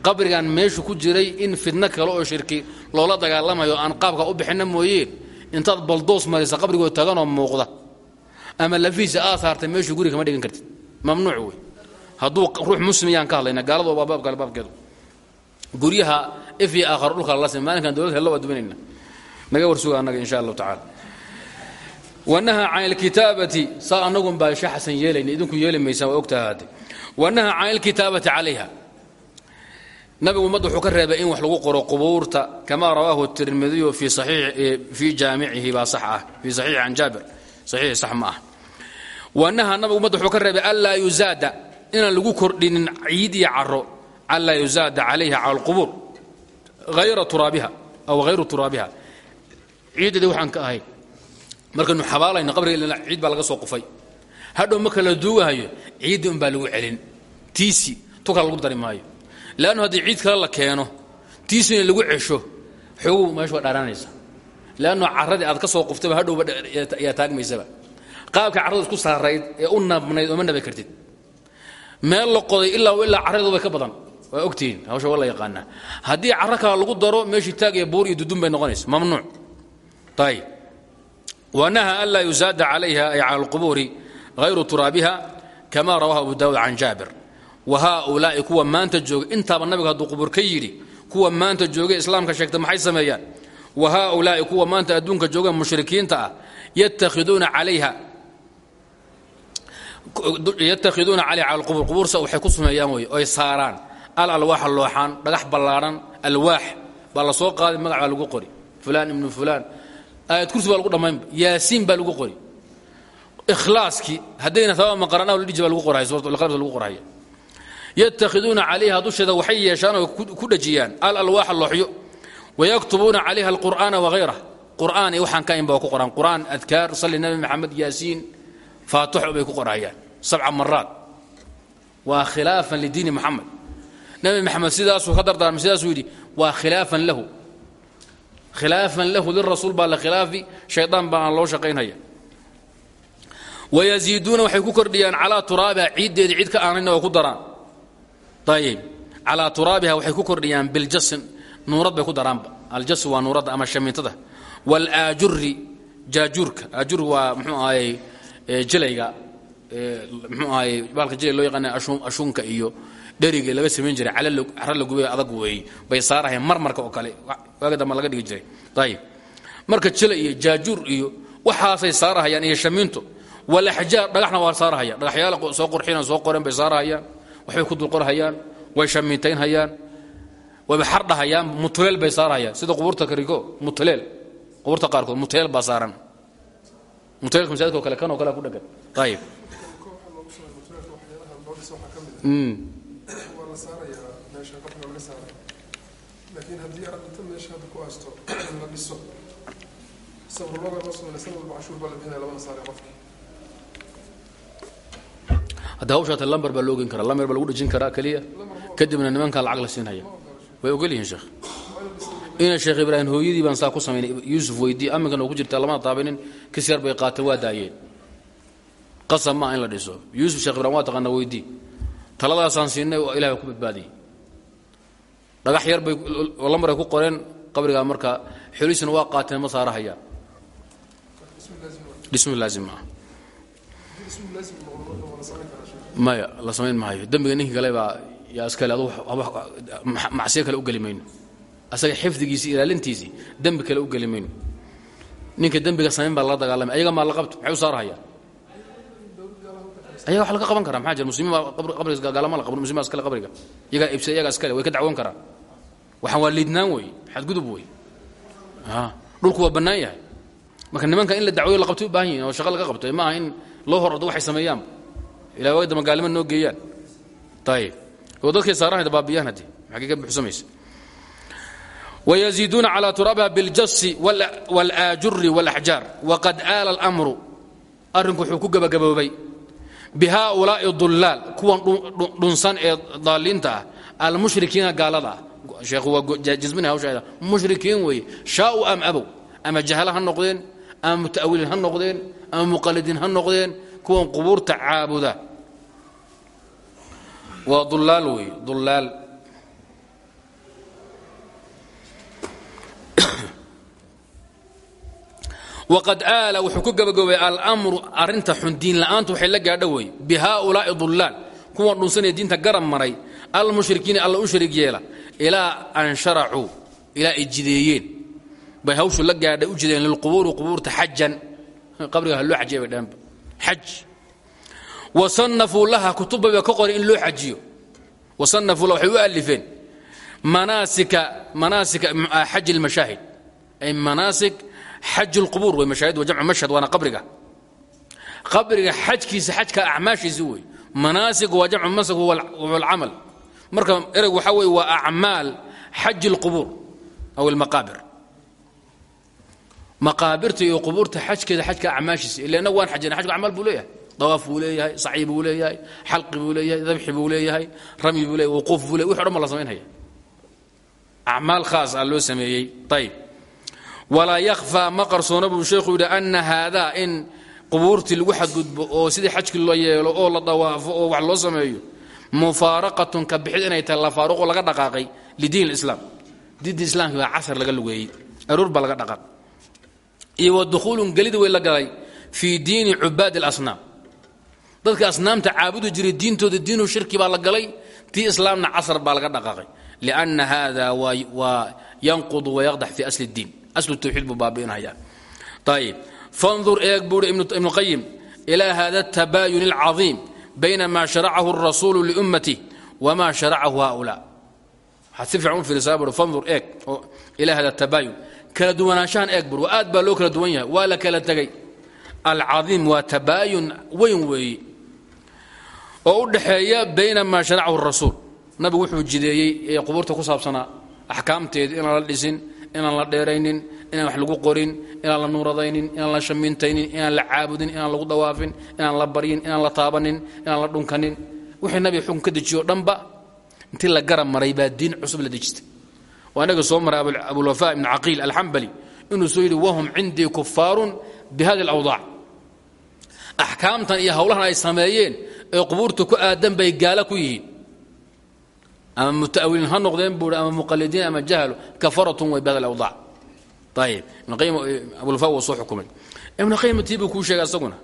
qabrigan meeshu ku jiray in fidno kale oo shirki loola dagaalamayo aan qaabka u bixinna mooyeen intaad baldoos marisa qabrigoo taganoo muuqda. Ama lafihiisa aa saartay meeshuu guri kama dhigan kartid. Mamnuuc wey hadduu ruux muslim ka hadlayna gaaladu waa baabkale baabkeedu guryaha if iyo aakharo dhulka lala maalinkan dowlad hella waa duminayna naga warsuga annaga insha allahu tacaala. Wanaha can alkitaabati saa annagun baa sheekh xasan yeelayna idinku yeeli maysaan waa ogtaha hadde wanaha can alkitaabati nabigu ummadda wuxuu ka reebay in wax lagu qoro qubuurta kama rawaahu tirmidiyu fii jaamicihi baa sax ah fii saxiixi can jaabir saxiixi sax ma ah. Wanaha nabigu ummadda wuxuu ka reebay anlaa yuzaada inaan lagu kordhinin ciid iyo caro anlaa yuzaada calayha cala alqubuur hayra turaabiha aw hayru turaabiha. Ciiddadii waxaan ka ahayn markaynu xabaalayno qabriga ciid baa laga soo qufay. Hadhow marka la duugahayo ciiddii un baa lagu celin tiisi tu lagu dari leannu haddii ciid kale la keeno tiisina lagu cesho xoogu meesha waa dhaaraanaysa leannu carradii aad ka soo quftayba hadhowba yaa taagmaysaba qaabka carrada isku saarayd ee u nabnayd ooma nabi kartid. Meel la qoday ilaa ilaa carradu way ka badan. Waa ogtihiin hawsha waa la yaqaanaa. Haddii lagu daro meeshii taag iyo buur iyo dudun bay noqonaysa. Mamnuuc. Ayib wanaha anlaa yusaada calayha ay cala alqubuuri hayru turaabiha kama rawahu abu daawud can jaabir wa haaulaa'i kuwa maanta jooga. Intaaba nabiga hadduu qubuur ka yidhi kuwa maanta joogay islaamka sheegta maxay sameeyaan? Wa kuwa maanta adduunka jooga mushrikiinta ah yatakhiduuna calayha. Yatakhiduuna calayha cala qubuursa waxay ku sameeyaan wey oy saaraan. Al alwaaxa looxaan dhagax ballaadhan alwaax baa la soo qaaday magac baa lagu qori. Fulaan ibnu fulaan. Aayad kursi baa lagu dhammaynba yaasiin baa lagu qori. Ikhlaaskii haddayna sababa maqaranahu lidhiji baa lagu qoraya suuratulqabs lagu qoraya yatakhiduuna calayha dusheeda waxay yeeshaan oo ku dhajiyaan. Al alwaaxa looxyo wayaktubuuna calayha alqur'aana wahayrah qur'aan iyo waxaan ka ayn baa ku qoraan. Qur'aan adkaar salli nabi maxamed yaasiin faatixo bay ku qorayaan sabca maraat waa khilaafan lidiini moxamed nabi maxamed sidaasuu ka dardaarmay sidaasuu yidhi waa khilaafan lahu. Khilaafan lahu lirasuul baa la khilaafi shaydaan baa loo shaqaynhaya wayaziiduuna waxay ku kordhiyaan calaa turaabiha ciiddeedii cid ku daraan ayib calaa turaabiha waxay ku kordhiyaan biljasin nuurad bay ku daraanba aljas waa nuuradda ama shamiintada walaajuri jaajuurka aajur waa mxuu ahayey jilayga mxuu ahayey baalka jilay loo yaqaana ashuunka iyo dheriga laga samayn jiray cara la gubay adag weeye bay saarahayeen marmarka oo kale waaga dambe laga dhigi jiray marka jilay iyo jaajuur iyo waxaasay saarahayaan iyo shamiinto walaxjaar dhagaxna waa saarahaya dhagaxyaala soo qorxina soo qoreen bay saarahayaan waxbay ku dulqorhayaan way shamiintaynhayaan wayba xardhahayaan mutuleel bay saarahayaan. Sida qubuurta kariko mutuleel. Qubuurta qaarkood mutuleel baa saaran. Mutuleelka masaajidka o kale kan oo kale ku dhagan. Ayib. Waa hadda hawshaata lambar baa loo ogen karaa lambar baa lagu dhejin karaa keliya kadibna nimankaa lacag la siinhaya way ogol yihiin sheekh ina sheekh ibraahim hooyadii baan saa ku samaynay yuusuf weydii aminkan oo ku jirta lamana taabinin kis yar bay qaateen waa daayeen. Qasab maa in la dhiso. Yuusuf sheekh ibrahim waa taqaana weydii taladaasaan siinay oo ilahay ku badbaadiyey. Dhagax yar bay lambar ay ku qoreen qabrigaa marka xoolihiisna waa qaateen ma saarahayaan dhismi laazim maaha maya la samayn maayo. Dembiga ninkii kale baa yaa iskale adu macsiyo kale u geli mayno. Asaga xifdigiisii ilaalintiisii dembi kale u geli mayno. Ninka dembiga samayn baa lala dagaalamay. Ayaga maa la qabto? Maxay u saarahayaan ayaga wax laga qaban karaa maxaa jira? Muslimiin baa qabriga gaalama la qabro muslimiin baa iskale qabriga. Iyagaa ibsay iyagaa iskale way ka dacwoon karaan. Waxaan waa liidnaan wey xadgudub wey. Dhulku waa bannaan yahay. Marka nimanka in la dacwoyo la qabtay u baahan yihiin oo shaqo laga qabto. Ma aha in loo hor ordo waxay sameeyaanba ilaa waagda magaalima noo geeyaan ayib oo dadkay saarahayda baabiyaan haddii maxay ka buxsamaysa ويزيدون على ترابها بالجص والآجر والأحجار وقد آل الأمر أرنك حكو قبقبوبي بهؤلاء الضلال كوان دنسان ضالين المشركين قال الله شيخ هو جزمنا هو شيء مشركين وي شاءوا أم أبوا أما جهلها النقدين أم متأولين هالنقدين أم مقلدين kuwan qubuurta caabuda. Waa dullaal wey dullaal. Waqad aala wuxuu ku gabagaboobay almru arinta xun diinla'aanta waxay la gaadho bi haaulaai dullaal kuwan dhunsanaya diinta garab maray. Almushrikiina alla u shariig yeela ilaa an sharacuu ilaa ay bay hawshu la gaadhay u jideen lilqubuuri qubuurta xajan qabriga haloo xajiyay bay wasanafuu laha kutubba ba ka qoray in loo xajiyo. Wasanafuu waxay u alifeen manaasika manaasika xaji lmashaahid ay manaasik xaj اlqubuur wey mashaahid wa jamcu mashhad waana qabriga. Qabriga xajkiisa xajka acmaashiisi wey. Manaasig waa jamcu masig huwa alcamal marka ereg waxaa weye waa acmaal xaji اlqubuur aw almaqaabir maqaabirta iyo qubuurta xajkeeda xajka acmaashiisa ila inagu waan xajina xajku acmaal buu leeyahay. Dawaaf buu leeyahay sacyi buu leeyahay xalqi buu leeyahay dabxi buu leeyahay ramyi buu leeyahay wuquuf buu leyahy wix dhan ba la samaynhaya acmaal khaas ah loo sameeyey. Ayb walaa yakhfaa ma qarsoona buu sheekhu yidhi ana haadaa in qubuurtii lagu xadgudbo oo sidii xajkii loo yeelo oo la dawaafo oo wax loo sameeyo mufaaraqatun ka bixid inay tahay la faaruqo laga dhaqaaqay lidiin islaam. Diinta islaamka baa casar laga lugeeyey aruur baa laga dhaqaaq iyo wa dukhuulun gelid way la galay fii diini cubaadi alasnaam dadka asnaamta caabudi jiray diintooda diinu shirki baa la galay tii islaamna casar baa laga dhaqaaqay lianna hada waa yanqudu wayaqdax fi asli اdiin aslu tawxiid buu baabi'inaya ayib fandur eeg buuhi ibnu qayim ilaa hada tabaayun اlcadiim bayna ma sharacahu الrasuulu liummatih wma sharacahu haulaa waxaad si fiican u fiirisaa buui fandur eeg ilaa hada tabaayun kala duwanaanshahan eeg bur aad baa loo kala duwan yahay waa la kala tegay alcadiim waa tabaayun weyn weeye oo u dhaxeeya bayna maa sharacahu rasuul. Nabigu wuxuu jideeyey ee qubuurta ku saabsanaa axkaamteeda inaan la dhisin inaan la dheeraynin inaan wax lagu qorin inaan la nuuradaynin inaan la shamintaynin inaan la caabudin inaan lagu dawaafin inaan la baryin inaan la taabanin inaan la dhunkanin. Wixii nabiga xukun ka dejiyo dhanba intii la garab maray baa diin cusub la dejistay inaga soo maray abulwafa ibn caqiil alxambali inuu soo yidhi wahum cindii kufaarun bi hadi alawdaac. Axkaamtan iyo howlahan ay sameeyeen ee qubuurta ku aadan bay gaala ku yihiin. Ama muta'awiliin ha noqdeen buui ama muqalidiin ama jahlo kafaratun way bi hada alawdaac ayib abulwafa wuu soo xukumay. Ibn qayim tii buu kuu sheegay asaguna.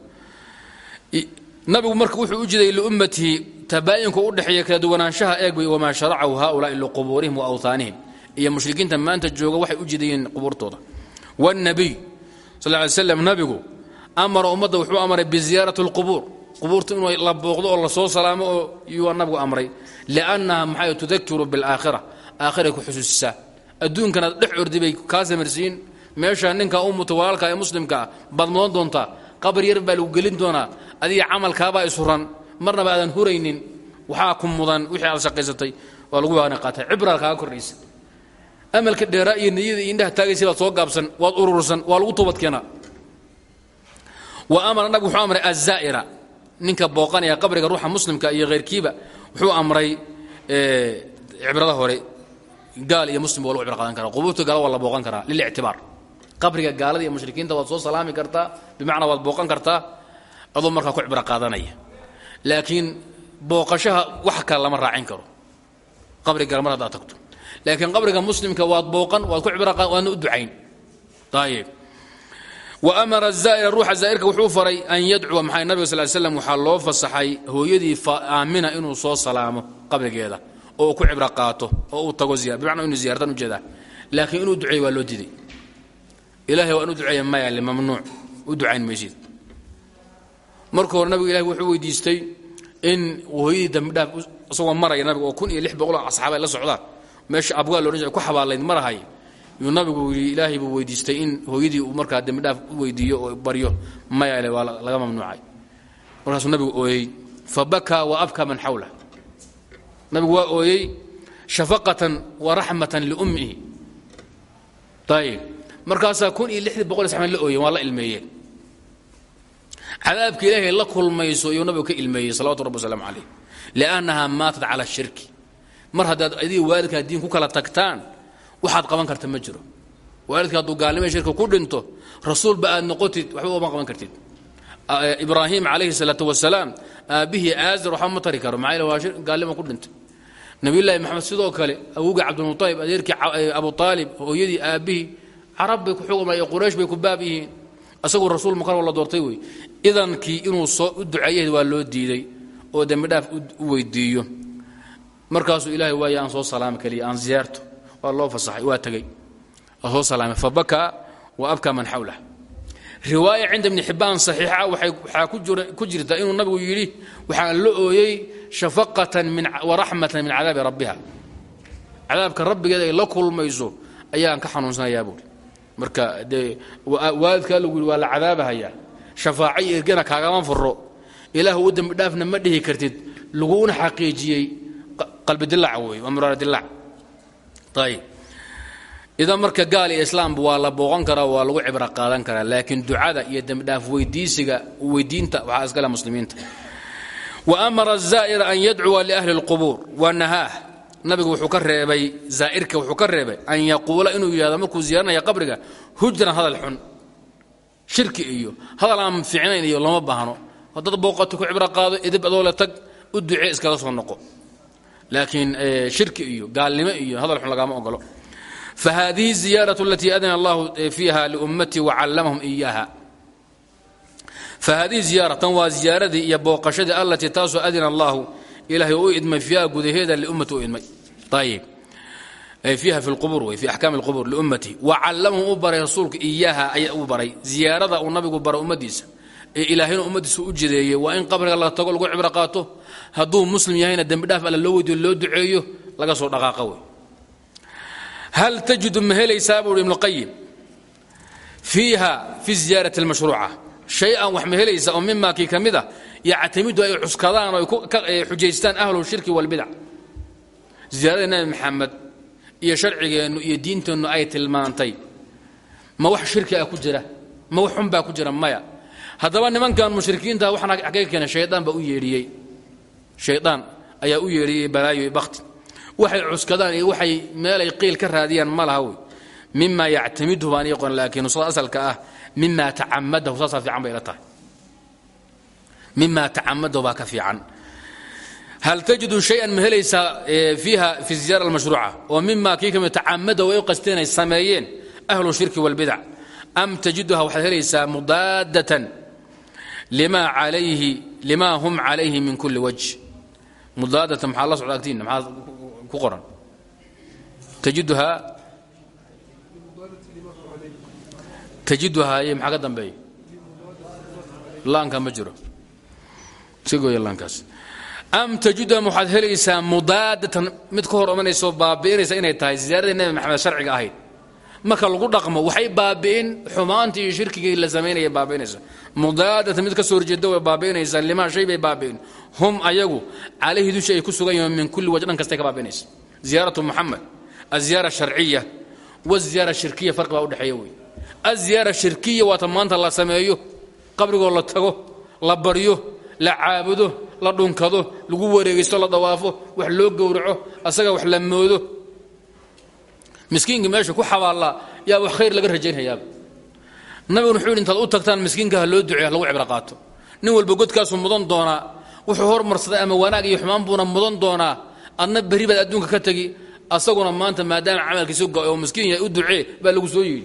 Nabigu marka wuxuu u jiday liummatihi tabaayinku u dhexeeya kala duwanaanshaha eeg bay wamaa sharacahu haulaai liqubuurihim wa awhaanihim iyo mushrikiinta maanta jooga waxay u jidayeen qubuurtooda wاnabiy sal ly slam nabigu amara ummadda wuxuu amray biziyaarati اlqubuur qubuurta inuu la booqdo oo lasoo salaamo oo yuu nabigu amray liannaha maxay tudakiru biاlaakhira aakhiray ku xusuusisaa adduunkanaad dhex ordi bay kaa samarsiin meesha ninka u muta walaalka ee muslimka ah baad mudan doontaa qabr yar baa lagu gelin doonaa adiga camalkaabaa ishuran marnaba aadan huraynin waxaa ku mudan wixii aad shaqaysatay waa lagu waana qaatay cibraa kaaga kordhaysa amalka dheeraa iyo niyada indhaha taagaysa baad soo gaabsan waad urursan waa lagu toobad keenaa wa amara nabig wuxuu amray azaa'ira ninka booqanaya qabriga ruuxa muslimka iyo khayrkiiba wuxuu amray cibrada hore gaal iyo muslim waa lagu cibro qaadan karaa qubuurta gaala waa la booqan karaa lilictibaar. Qabriga gaalada iyo mushrikiinta waad soo salaami kartaa bimacnaa waad booqan kartaa adoo markaa ku cibro qaadanaya. Laakiin booqashaha wax kale lama raacin karo. Qabri gala mar haddaad tagto laakiin qabriga muslimka waad booqan waad ku waadna u ducayn. Zaa'ira ruuxa zaa'irka wuxuu faray an yadcuwa maxay nabiga sal slam waxaa loo fasaxay hooyadii aamina inuu soo salaamo qabrigeeda oo ku cibro qaato oo uu tago ziyar bimacnaa inuu ziyartan u jeedaa laakiin inuu duceeyo waa loo diiday ilahay waa inu duceeya maya limamnuuc u ducayn maysid. Marka hore nabigu ilahi wuxuu weydiistay in hooyadii dambidhaaf isagoo maraya nabiga oo kun iyo lix boqoloo asxaaba ay la socdaan meesha abgaal loodhan jira ku xabaalayd marahay yuu nabigu yidhi ilaahay buu weydiistay in hooyadii uu markaa dembidhaaf u weydiiyo oo baryo maya le waa laga mamnuucay. Markaasuu nabigu ooyey fa bakaa wa abkaa man xawlah nabigu waa ooyey shafaqatan wa raxmatan liummihi ayib markaasaa kun iyo lixdii boqol saxman la ooyeen waa la ilmeeyeen cadaabka ilaahay la kulmayso iyuu nabigu ka ilmeeyey salawatu rabbi wasalaamu calayh liannaha maatat cala shirki mar haddaad adiga waalidkaa diin ku kala tagtaan waxaad qaban karta ma jiro. Waalidka hadduu gaalnimo shirka ku dhinto rasuulba aad noqotid waxba uma qaban kartid. Ibraahim calayhi salaatu wasalaam aabbihii aazar waxba ma tari karo maxaa waa gaalnimo ku dhintay nabiyullaahi maxamed sidoo kale awowga cabdilmuطalib adeerkii abu aalib hooyadii aabbihii carab bay ku xugmaya quraysh bay ku baab yihiin. Asagoo rasuul makar la doortay wey idankii inuu soo u duceeyahed waa loo diiday oo dembi dhaaf u weydiiyo markaasuu ilaahay waaya aan soo salaama keliya aan ziyaarto. Waa loo fasaxay waa tegey soo salaamay fabakaa wa abkaa man xawlah riwaaya cinda ibni xibbaan saxiixa waxaa ku jirta inuu nabigu yidhi waxaan la ooyey shafaqatan waraxmatan min cadaabi rabbiha. Cadaabka rabbigeeda ay la kulmayso ayaan ka xanuunsanayaa buuri marka dee lagu yidhi waa la cadaabahayaa. Shafaaco iyo ergana kaagama furo ilaahu u dembi dhaafna ma dhihi kartid. Laguuna xaqiijiyey qalbidilaac wey waa muraadilaac ayib idan marka gaal iyo islaamba la booqan karaa waa lagu cibro qaadan karaa laakiin ducada iyo dembidhaaf weydiisiga weydiinta waxaa iskale muslimiinta. Wa amara zaa'ira an yadcuwa liahli اlqubuur wa nahaah. Nabigu wuxuu ka reebay zaa'irka wuxuu ka reebay an yaquula inuu yidhahdo markuu ziyaaranaya qabriga hujran hadal xun shirki iyo hadal aan fiicnayn iyo lama baahno. Haddaad booqato ku cibro qaado idib adoo le tag u ducee iskaga soo noqo laakiin shirki iyo gaalnimo iyo hadal xun lagama ogolo fahadihi ziyaaraة alatii adina allahu fiiha liummatii wacallamahum iyaha fahadihi ziyaara tan waa ziyaaradii iyo booqashadii allatii taasoo adina allahu ilaahay u idmay fiiha gudaheeda liummati u idmay. Ayib fiiha fi lqubur wey fi axkaami اlqubur liummati wacallamahum u baray rasuulku iyaha ayaa u baray. Ziyaarada uu nabigu baray ummaddiisa. Ee ilaahayna ummaddiisa u hadduu muslim yahayna dembi dhaaf alla loo weydiyo loo duceeyo laga soo dhaqaaqa wey hal tajidu ma helaysaa buu hi ibnuqayim fi ziyaarati اlmashruuca shay-an wax ma helaysaa oo mimaa kii ka mid a yactamidu ay cuskadaan oo ay xujaystaan ahlu shirki walbidac ziyaaradii nabi maxamed iyo sharcigeennu iyo diinteennu ay tilmaantay. Ma wax shirki ah ku jira? Ma wax xun baa ku jira? Maya. Haddaba nimankan mushrikiinta waxaan xagee keena shaydaan baa u yeedhiyey shaydaan ayaa u yeedhiyey balaayo bakti. Waxay cuskadaan iyo waxay meelay qiil ka raadiyaan ma laha wey mima yactamiduhu baan iqon laakiin nusada asalka ah mima tacamadahu saasaa fiican bay ila tahay. Mima tacamadahu baa ka fiican. Hal tajidu shay-an ma fi ziyaara almashruuca? Oo mima kii ka mid tacamadahu ay ay sameeyeen ahlu shirki walbidac am tajiduha waxaad helaysaa mudaadatan lima alayhi lima hum calayhi min kuli wajh mudaadatan maxaa la socda agtiina maxaa ku qoran tajiduhaa tajiduhaa maxaa ka dambeeya laanka ma jiro iska gooya laankaas am tajiduha waxaad helaysaa mudaadatan mid ka hor omanayso baabi'inaysa inay tahay ziyaaradii nebi maxamed sharciga ahayd marka lagu dhaqmo waxay baabi'in xumaantii iyo shirkigii la samaynaya baabi'inaysa mudaadatan mid ka soo horjeeda way baabi'inaysaa limaa shay bay baabi'in hum ayagu calayhi dusha ay ku sugan yihiin min kulli waj dhan kastay ka baabi'inaysa ziyaaratu muxamed aziyaara sharciya. Waziyaara shirkiya farqi baa udhexeeya wey. Aziyaara shirkiya waata maanta la sameeyo qabrigoo la tago la baryo la caabudo la dhunkado lagu wareegaysto la dawaafo wax loo gowraco asaga wax la moodo miskiinka meesha ku xabaallaa yaa wax khayr laga rajaynhayaaba nabiguna wuxuu intaad u tagtaan miskiinka loo duceeyo ha lagu cibro qaato. Nin walba godkaasuu mudan doonaa wuxuu hormarsaday ama wanaag iyo xumaan buuna mudan doonaa adna berri baad adduunka ka tegi asaguna maanta maadaama camalkiisu go oo miskiin yahay u ducee baa lagu soo yidhi.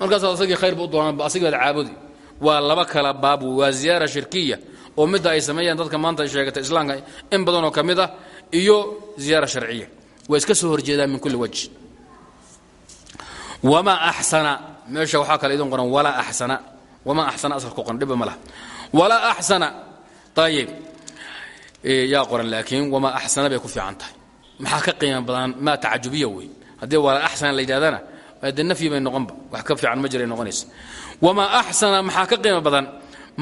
Markaasaad asagii khayr ba u doonaan asagii baad caabudi. Waa laba kala baabu waa ziyaara shirkiya oo midda ay sameeyaan dadka maanta sheegata islaamka in badanoo ka mid ah iyo ziyaara sharciya. Way iska soo horjeedaan min kulli wajh wamaa axsana meesha waxaa kale idin qoran walaa axsana wamaa axsana asalku qoran dhibba ma laha. Walaa axsana ayib yaa qoran laakiin wamaa axsana bay ku fiican tahay. Maxaa ka qiimo badan? Maa tacajubiya wey haddii walaa axsana la yidhahdana de nafyi bay noqonba wax ka fiican ma jiray noqonaysa. Wamaa axsana maxaa ka qiimo badan?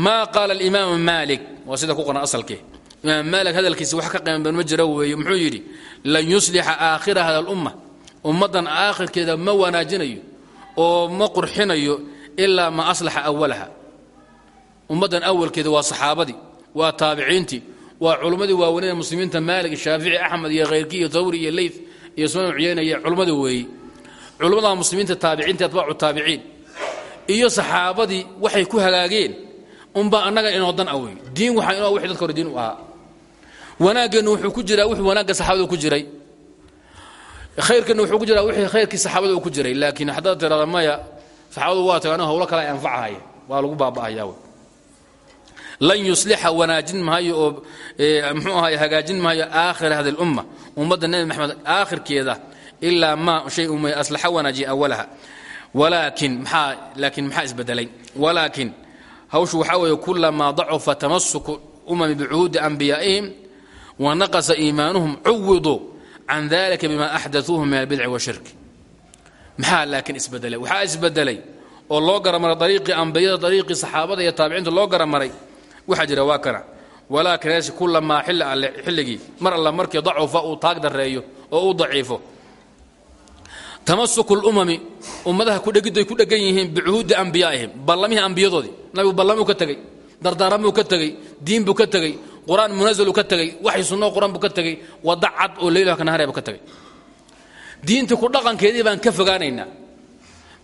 Maa qaala alimaamu maalik waa sida ku qoran asalkii imaam maalik hadalkiisa wax ka qiimo badan ma jira weeye muxuu yidhi lan yuslixa aakhira hada alumma ummaddan aakhirkeeda ma wanaajinayo oo ma qurxinayo ilaa ma aslaxa awalaha. Ummaddan awalkeeda waa saxaabadii waa taabiciintii waa culummadii waaweynee muslimiinta maalik shaafici axmed iyo khayrkii iyo tawri iyo leyth iyo sunan cuyeyna iyo culummadii weeye culummada muslimiinta taabiciinta atbaacu taabiciin. Iyo saxaabadii waxay ku hagaageen unbaa annaga inoo dan awey diin waxaa inoo wixii dadka hore diin u ahaa. Wanaaggeennu wuxuu ku jiraa wixii wanaagga saxaabada ku jiray khayrkeennu wuxuu ku jiraa wixii khayrkii saxaabada uu ku jiray laakiin haddaad tirahda maya saxaabadu waa aniga hawlo kale ay anfacahaya waa lagu baaba'ayaa wey. Lan yuslixa wanaajin maayo oo mxuu ahay hagaajin maayo aakhira hadi lumma ummadda nebi maxamed aakhirkeeda ilaa ma shay umay aslaxa wanaajiya awalaha walaakin maxaa laakiin maxaa isbedelay? Walaakin hawshu waxaa weeye kulamaa dacufa tamasuku umami bicuhuudi anbiyaa'ihim wanaqasa iimaanuhum cuwiduu can dalika bima axdauuhu min albidci washirki maxaa laakiin isbedelay waxaa isbedelay oo loo garamaray dariiqii ambiyada dariiqii saxaabada iyo taabiciinta loo garamaray waxaa jira waa kana walaakinas kulamaa xilli alle xilligii mar alla markii dacufa uu taag dareeyo oo uu daciifo tamasuku lumami ummadaha kudhegidday ku dhegan yihiin bicuhuudi ambiyaaihim ballamihii ambiyadoodii nabigu ballamuu ka tegey dardaaramuu ka tegey diin buu ka tegey qur'aan munazaluu ka tegey waxay sunno qur'aan buu ka tegey wada cad oo leylaha kanahare buu ka tegey diinta ku dhaqankeedii baan ka fogaanaynaa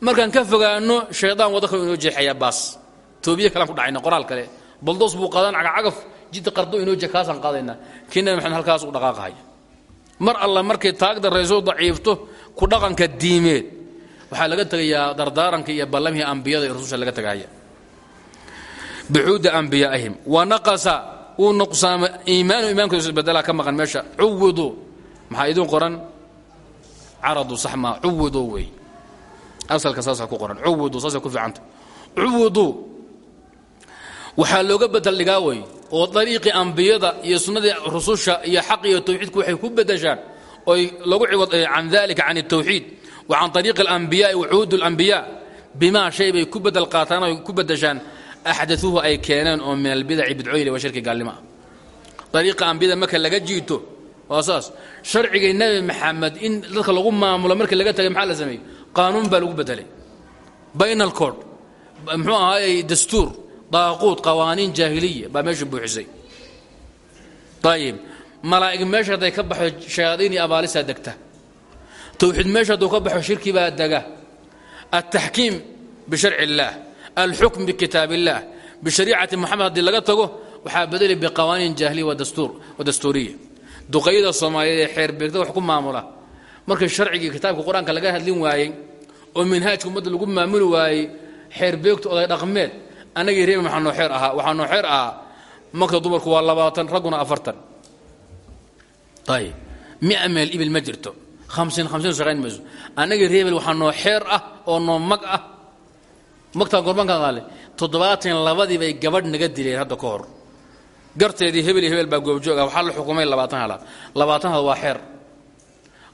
markaan ka fogaano shaydaan waddo kale inoo jeexayaa baas. Toobiye kalaan ku dhacayna qoraal kale. Baldoos buu qaadaan cagacagaf jidda qardo inoo jeex kaasaan qaadaynaa maxamed halkaas u dhaqaaqahaya mar alla markay taag darrayso daciifto ku dhaqanka diimeed. Waxaa laga tegayaa dardaaranka iyo ballamihii ambiyada iyo rususha laga tegaya bicuudi ambiyaa'ihim. Wa naqasa wuu nuqsaama iimaanu iimaankoodisa bedelaa ka maqan meesha cuwiduu maxaa idin qoran caradu sax maa cuwiduu wey asalka saasa ku qoran cuwiduu saasay ku fiicanta cuwiduu waxaa looga bedel dhigaa wey oo dariiqii ambiyada iyo sunnadii rususha iyo xaq iyo tawxiidku waxay ku bedeshaan oy lagu ciwad can dalika can الtawxiid wa can طariiqi اlanbiyaai wa cuhuud اlanbiya bimaa shay bay ku bedel qaataan oy ku bedeshaan axdauuhu ay keeneen oo min albidaci bidcooyle wa shirki gaalnimo ah dariiqa ambiyada marka laga jiito waa saas sharcigii nebi maxamed in dadka lagu maamulo marka laga tagay maxaa la sameeyey qaanuun baa lagu bedelay baynal code muxuu ahaayey dastuur daaquud qawaaniin jaahiliya baa meesha buuxisay ayib malaa'ig meesha hadday ka baxo shayaadiin iyo abaalisaa degta towxiid meesha hadduu ka baxo shirki baa dega altaxkiim bisharci illaah alxukm bikitaab illaah bishariicati moxamed haddii laga tago waxaa bedeli biqawaaniin jaahiliya wa dastuuriya duqayada soomaaliyeed ee xeer beegta wax ku maamula markii sharcigii kitaabka qur'aanka laga hadlin waayey oo minhaajka ummadda lagu maamuli waayey xeer beegta oday dhaqmeed anagii reebi waxaa noo xeer ahaa waxaa xeer ahaa marka dumarku waa labaatan ragguna afartan ayib mia meel ibil ma jirto hamsiin hamsiin shaqayn mayso annagii reebel xeer ah oo noo mag ah magtaan gorbankaan qaale toddobaatan labadii gabadh naga dileen hadda ka hor. Garteedii hebel iyo hebel baa goobjoog ah waxaa la xukumay labaatan halaad. Labaatan halaad waa xeer.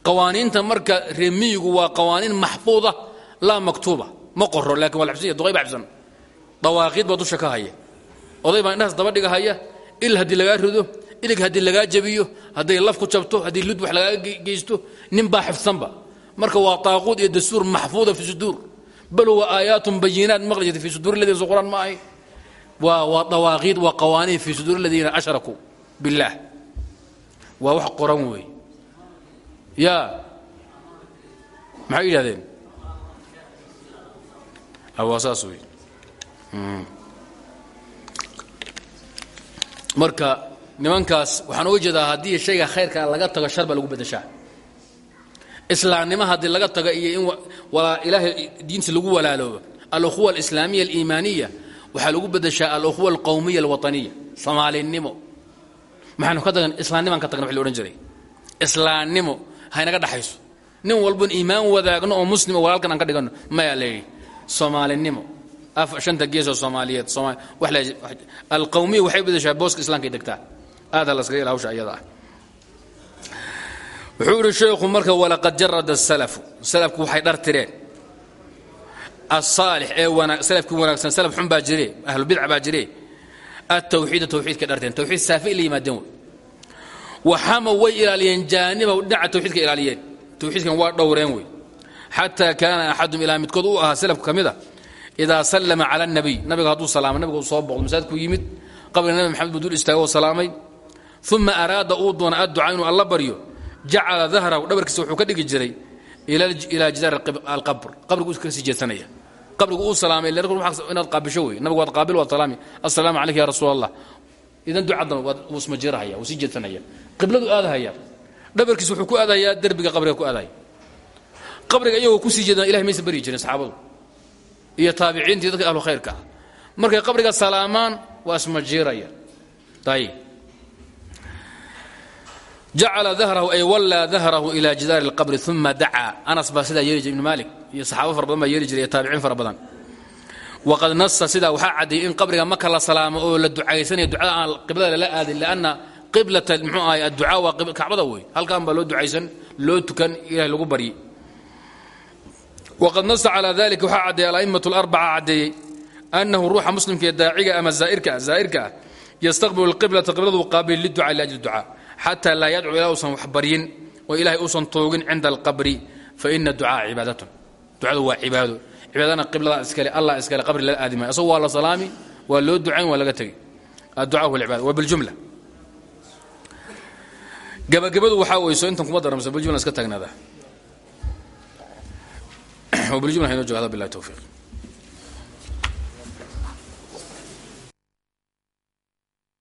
Qawaaniinta marka reemiyigu waa qawaaniin maxfuuda laa maktuuba. Ma qoro laakin waa la xibsan duqay baa xibsan dawaaqiid baa dusha ka haya. Oday baa indhahaas daba dhiga haya. Il haddii lagaa rido ilig haddii lagaa jabiyo hadday laf ku jabto haddii lud wax lagaaga geysto nin baa xifsanba marka waa taaquud iyo dastuur maxfuuda fi suduur bal huwa aayaatun bayinaat maqli jirta fi suduur aladiina soo quraan ma ahay waa waa dawaaqiid waa qawaaniin fi suduur aladiina ashrakuu billaah waa wax qoran weey yaa maxay yidhahdeen waa saas wey marka nimankaas waxaan uga jeedaa haddii shayga khayrka laga tago shar baa lagu bedeshaa islaamnimo haddii laga tago iyo in ilaahay diinta lagu walaaloobo. Alukhuwa alislaamiya aliimaaniya waxaa lagu bedeshaa alukhuwa alqowmiya alwaطaniya soomaalinimo. Maxaynu ka tagan islaamnimaan ka tagna wax la odhan jiray. Islaamnimo haynaga dhaxayso. Nin walban iimaan wadaagno oo muslim oo walaalkan aan ka dhigano mayaa la yidhi soomaalinimo shanta geesoo soomaaliyeed alqowmiya waxay bedeshaa booska islaamkay degtaa. Aada laskaga ila hawsha iyada ah wuxuu idhi sheekhu marka walaqad jarada salafu salafku waxay dhar tireen. Asaalix ee salafkii wanaagsan salaf xun baa jire ahlubidca baa jire atawxiida tawxiidkay dharteen. Tawxiid saafi la yimaadeen wey. Waxamaw way ilaaliyeen jaanibahu dhinaca tawxiidka ilaaliyeen. Tawxiidkan waa dhowreen wey. Xataa kaana axadum ilaa midkood u ahaa salafku ka mid a idaa sallama cala nabiga hadduu salaamo nabiga uu soo boqdo masaajidku yimid. Qabriga nabi maxamed buu dul salaamay. Uma araada uu doona adducaa inuu alla baryo jacala dahrahu dhabarkiisa wuxuu ka dhigi jiray ilaa jidaar alqabr. Qabrigu ka sii jeedsanaya qabrigu uu salaamay inaad qaabisho wey nabigu waad qaabil waad salaami. Assalaamu calayka ya rasuul allah idan ducadan wuu ismajiirahaya wuu sii jeedsanaya qibladu aadahaya dhabarkiisa wuxuu ku aadayaa derbiga qabriga ku aadaya qabriga iyagoo ku sii jeedana ilahay maysa baryi jirin saxaabadu. Iyo taabiciintii dadka ahlu khayrka ah. Markay qabriga salaamaan waa ismajiiraya ayib jacala dahrahu ay wallaa dahrahu ila jidaari اlqabri uma dacaa anas baa sidaa yeeli jiray ibnu maalik iyo saxaabo fara badan baa yeeli jiray iyo taabiciin fara badan waqad nasa sidaa waxaa caddeeyey in qabriga marka la salaamo oo la ducaysanaya ducada aan qiblada lala aadin lianna qiblata muxuu ahay adducaa waa kacbada wey halkan baa loo ducaysan loo tukan ilahay lagu baryi waqad nasa calaa dalika waxaa caddeeyey ala'immatu alarbaca caddeeyey annahu ruuxa muslimka ee daaciga ama zaa'irka zaa'irka ah yastaqbilu alqiblata qibladu qaabil liducaa liajli ducaa xataa laa yadcu ilaa uusan wax baryin oo ilaahay uusan toogin cinda alqabri faina ducaa cibaadatun ducadu waa cibaado cibaadana qiblada iskale allah iskale qabri lala aadimay asagu waa la salaami waa loo ducayn waa laga tegey adducaa huwa alcibada waa biljumla gabagabadu waxaa weyso intan kuma daramsa biljumla iska taagnaada وبالجملة هنا جواب بالله التوفيق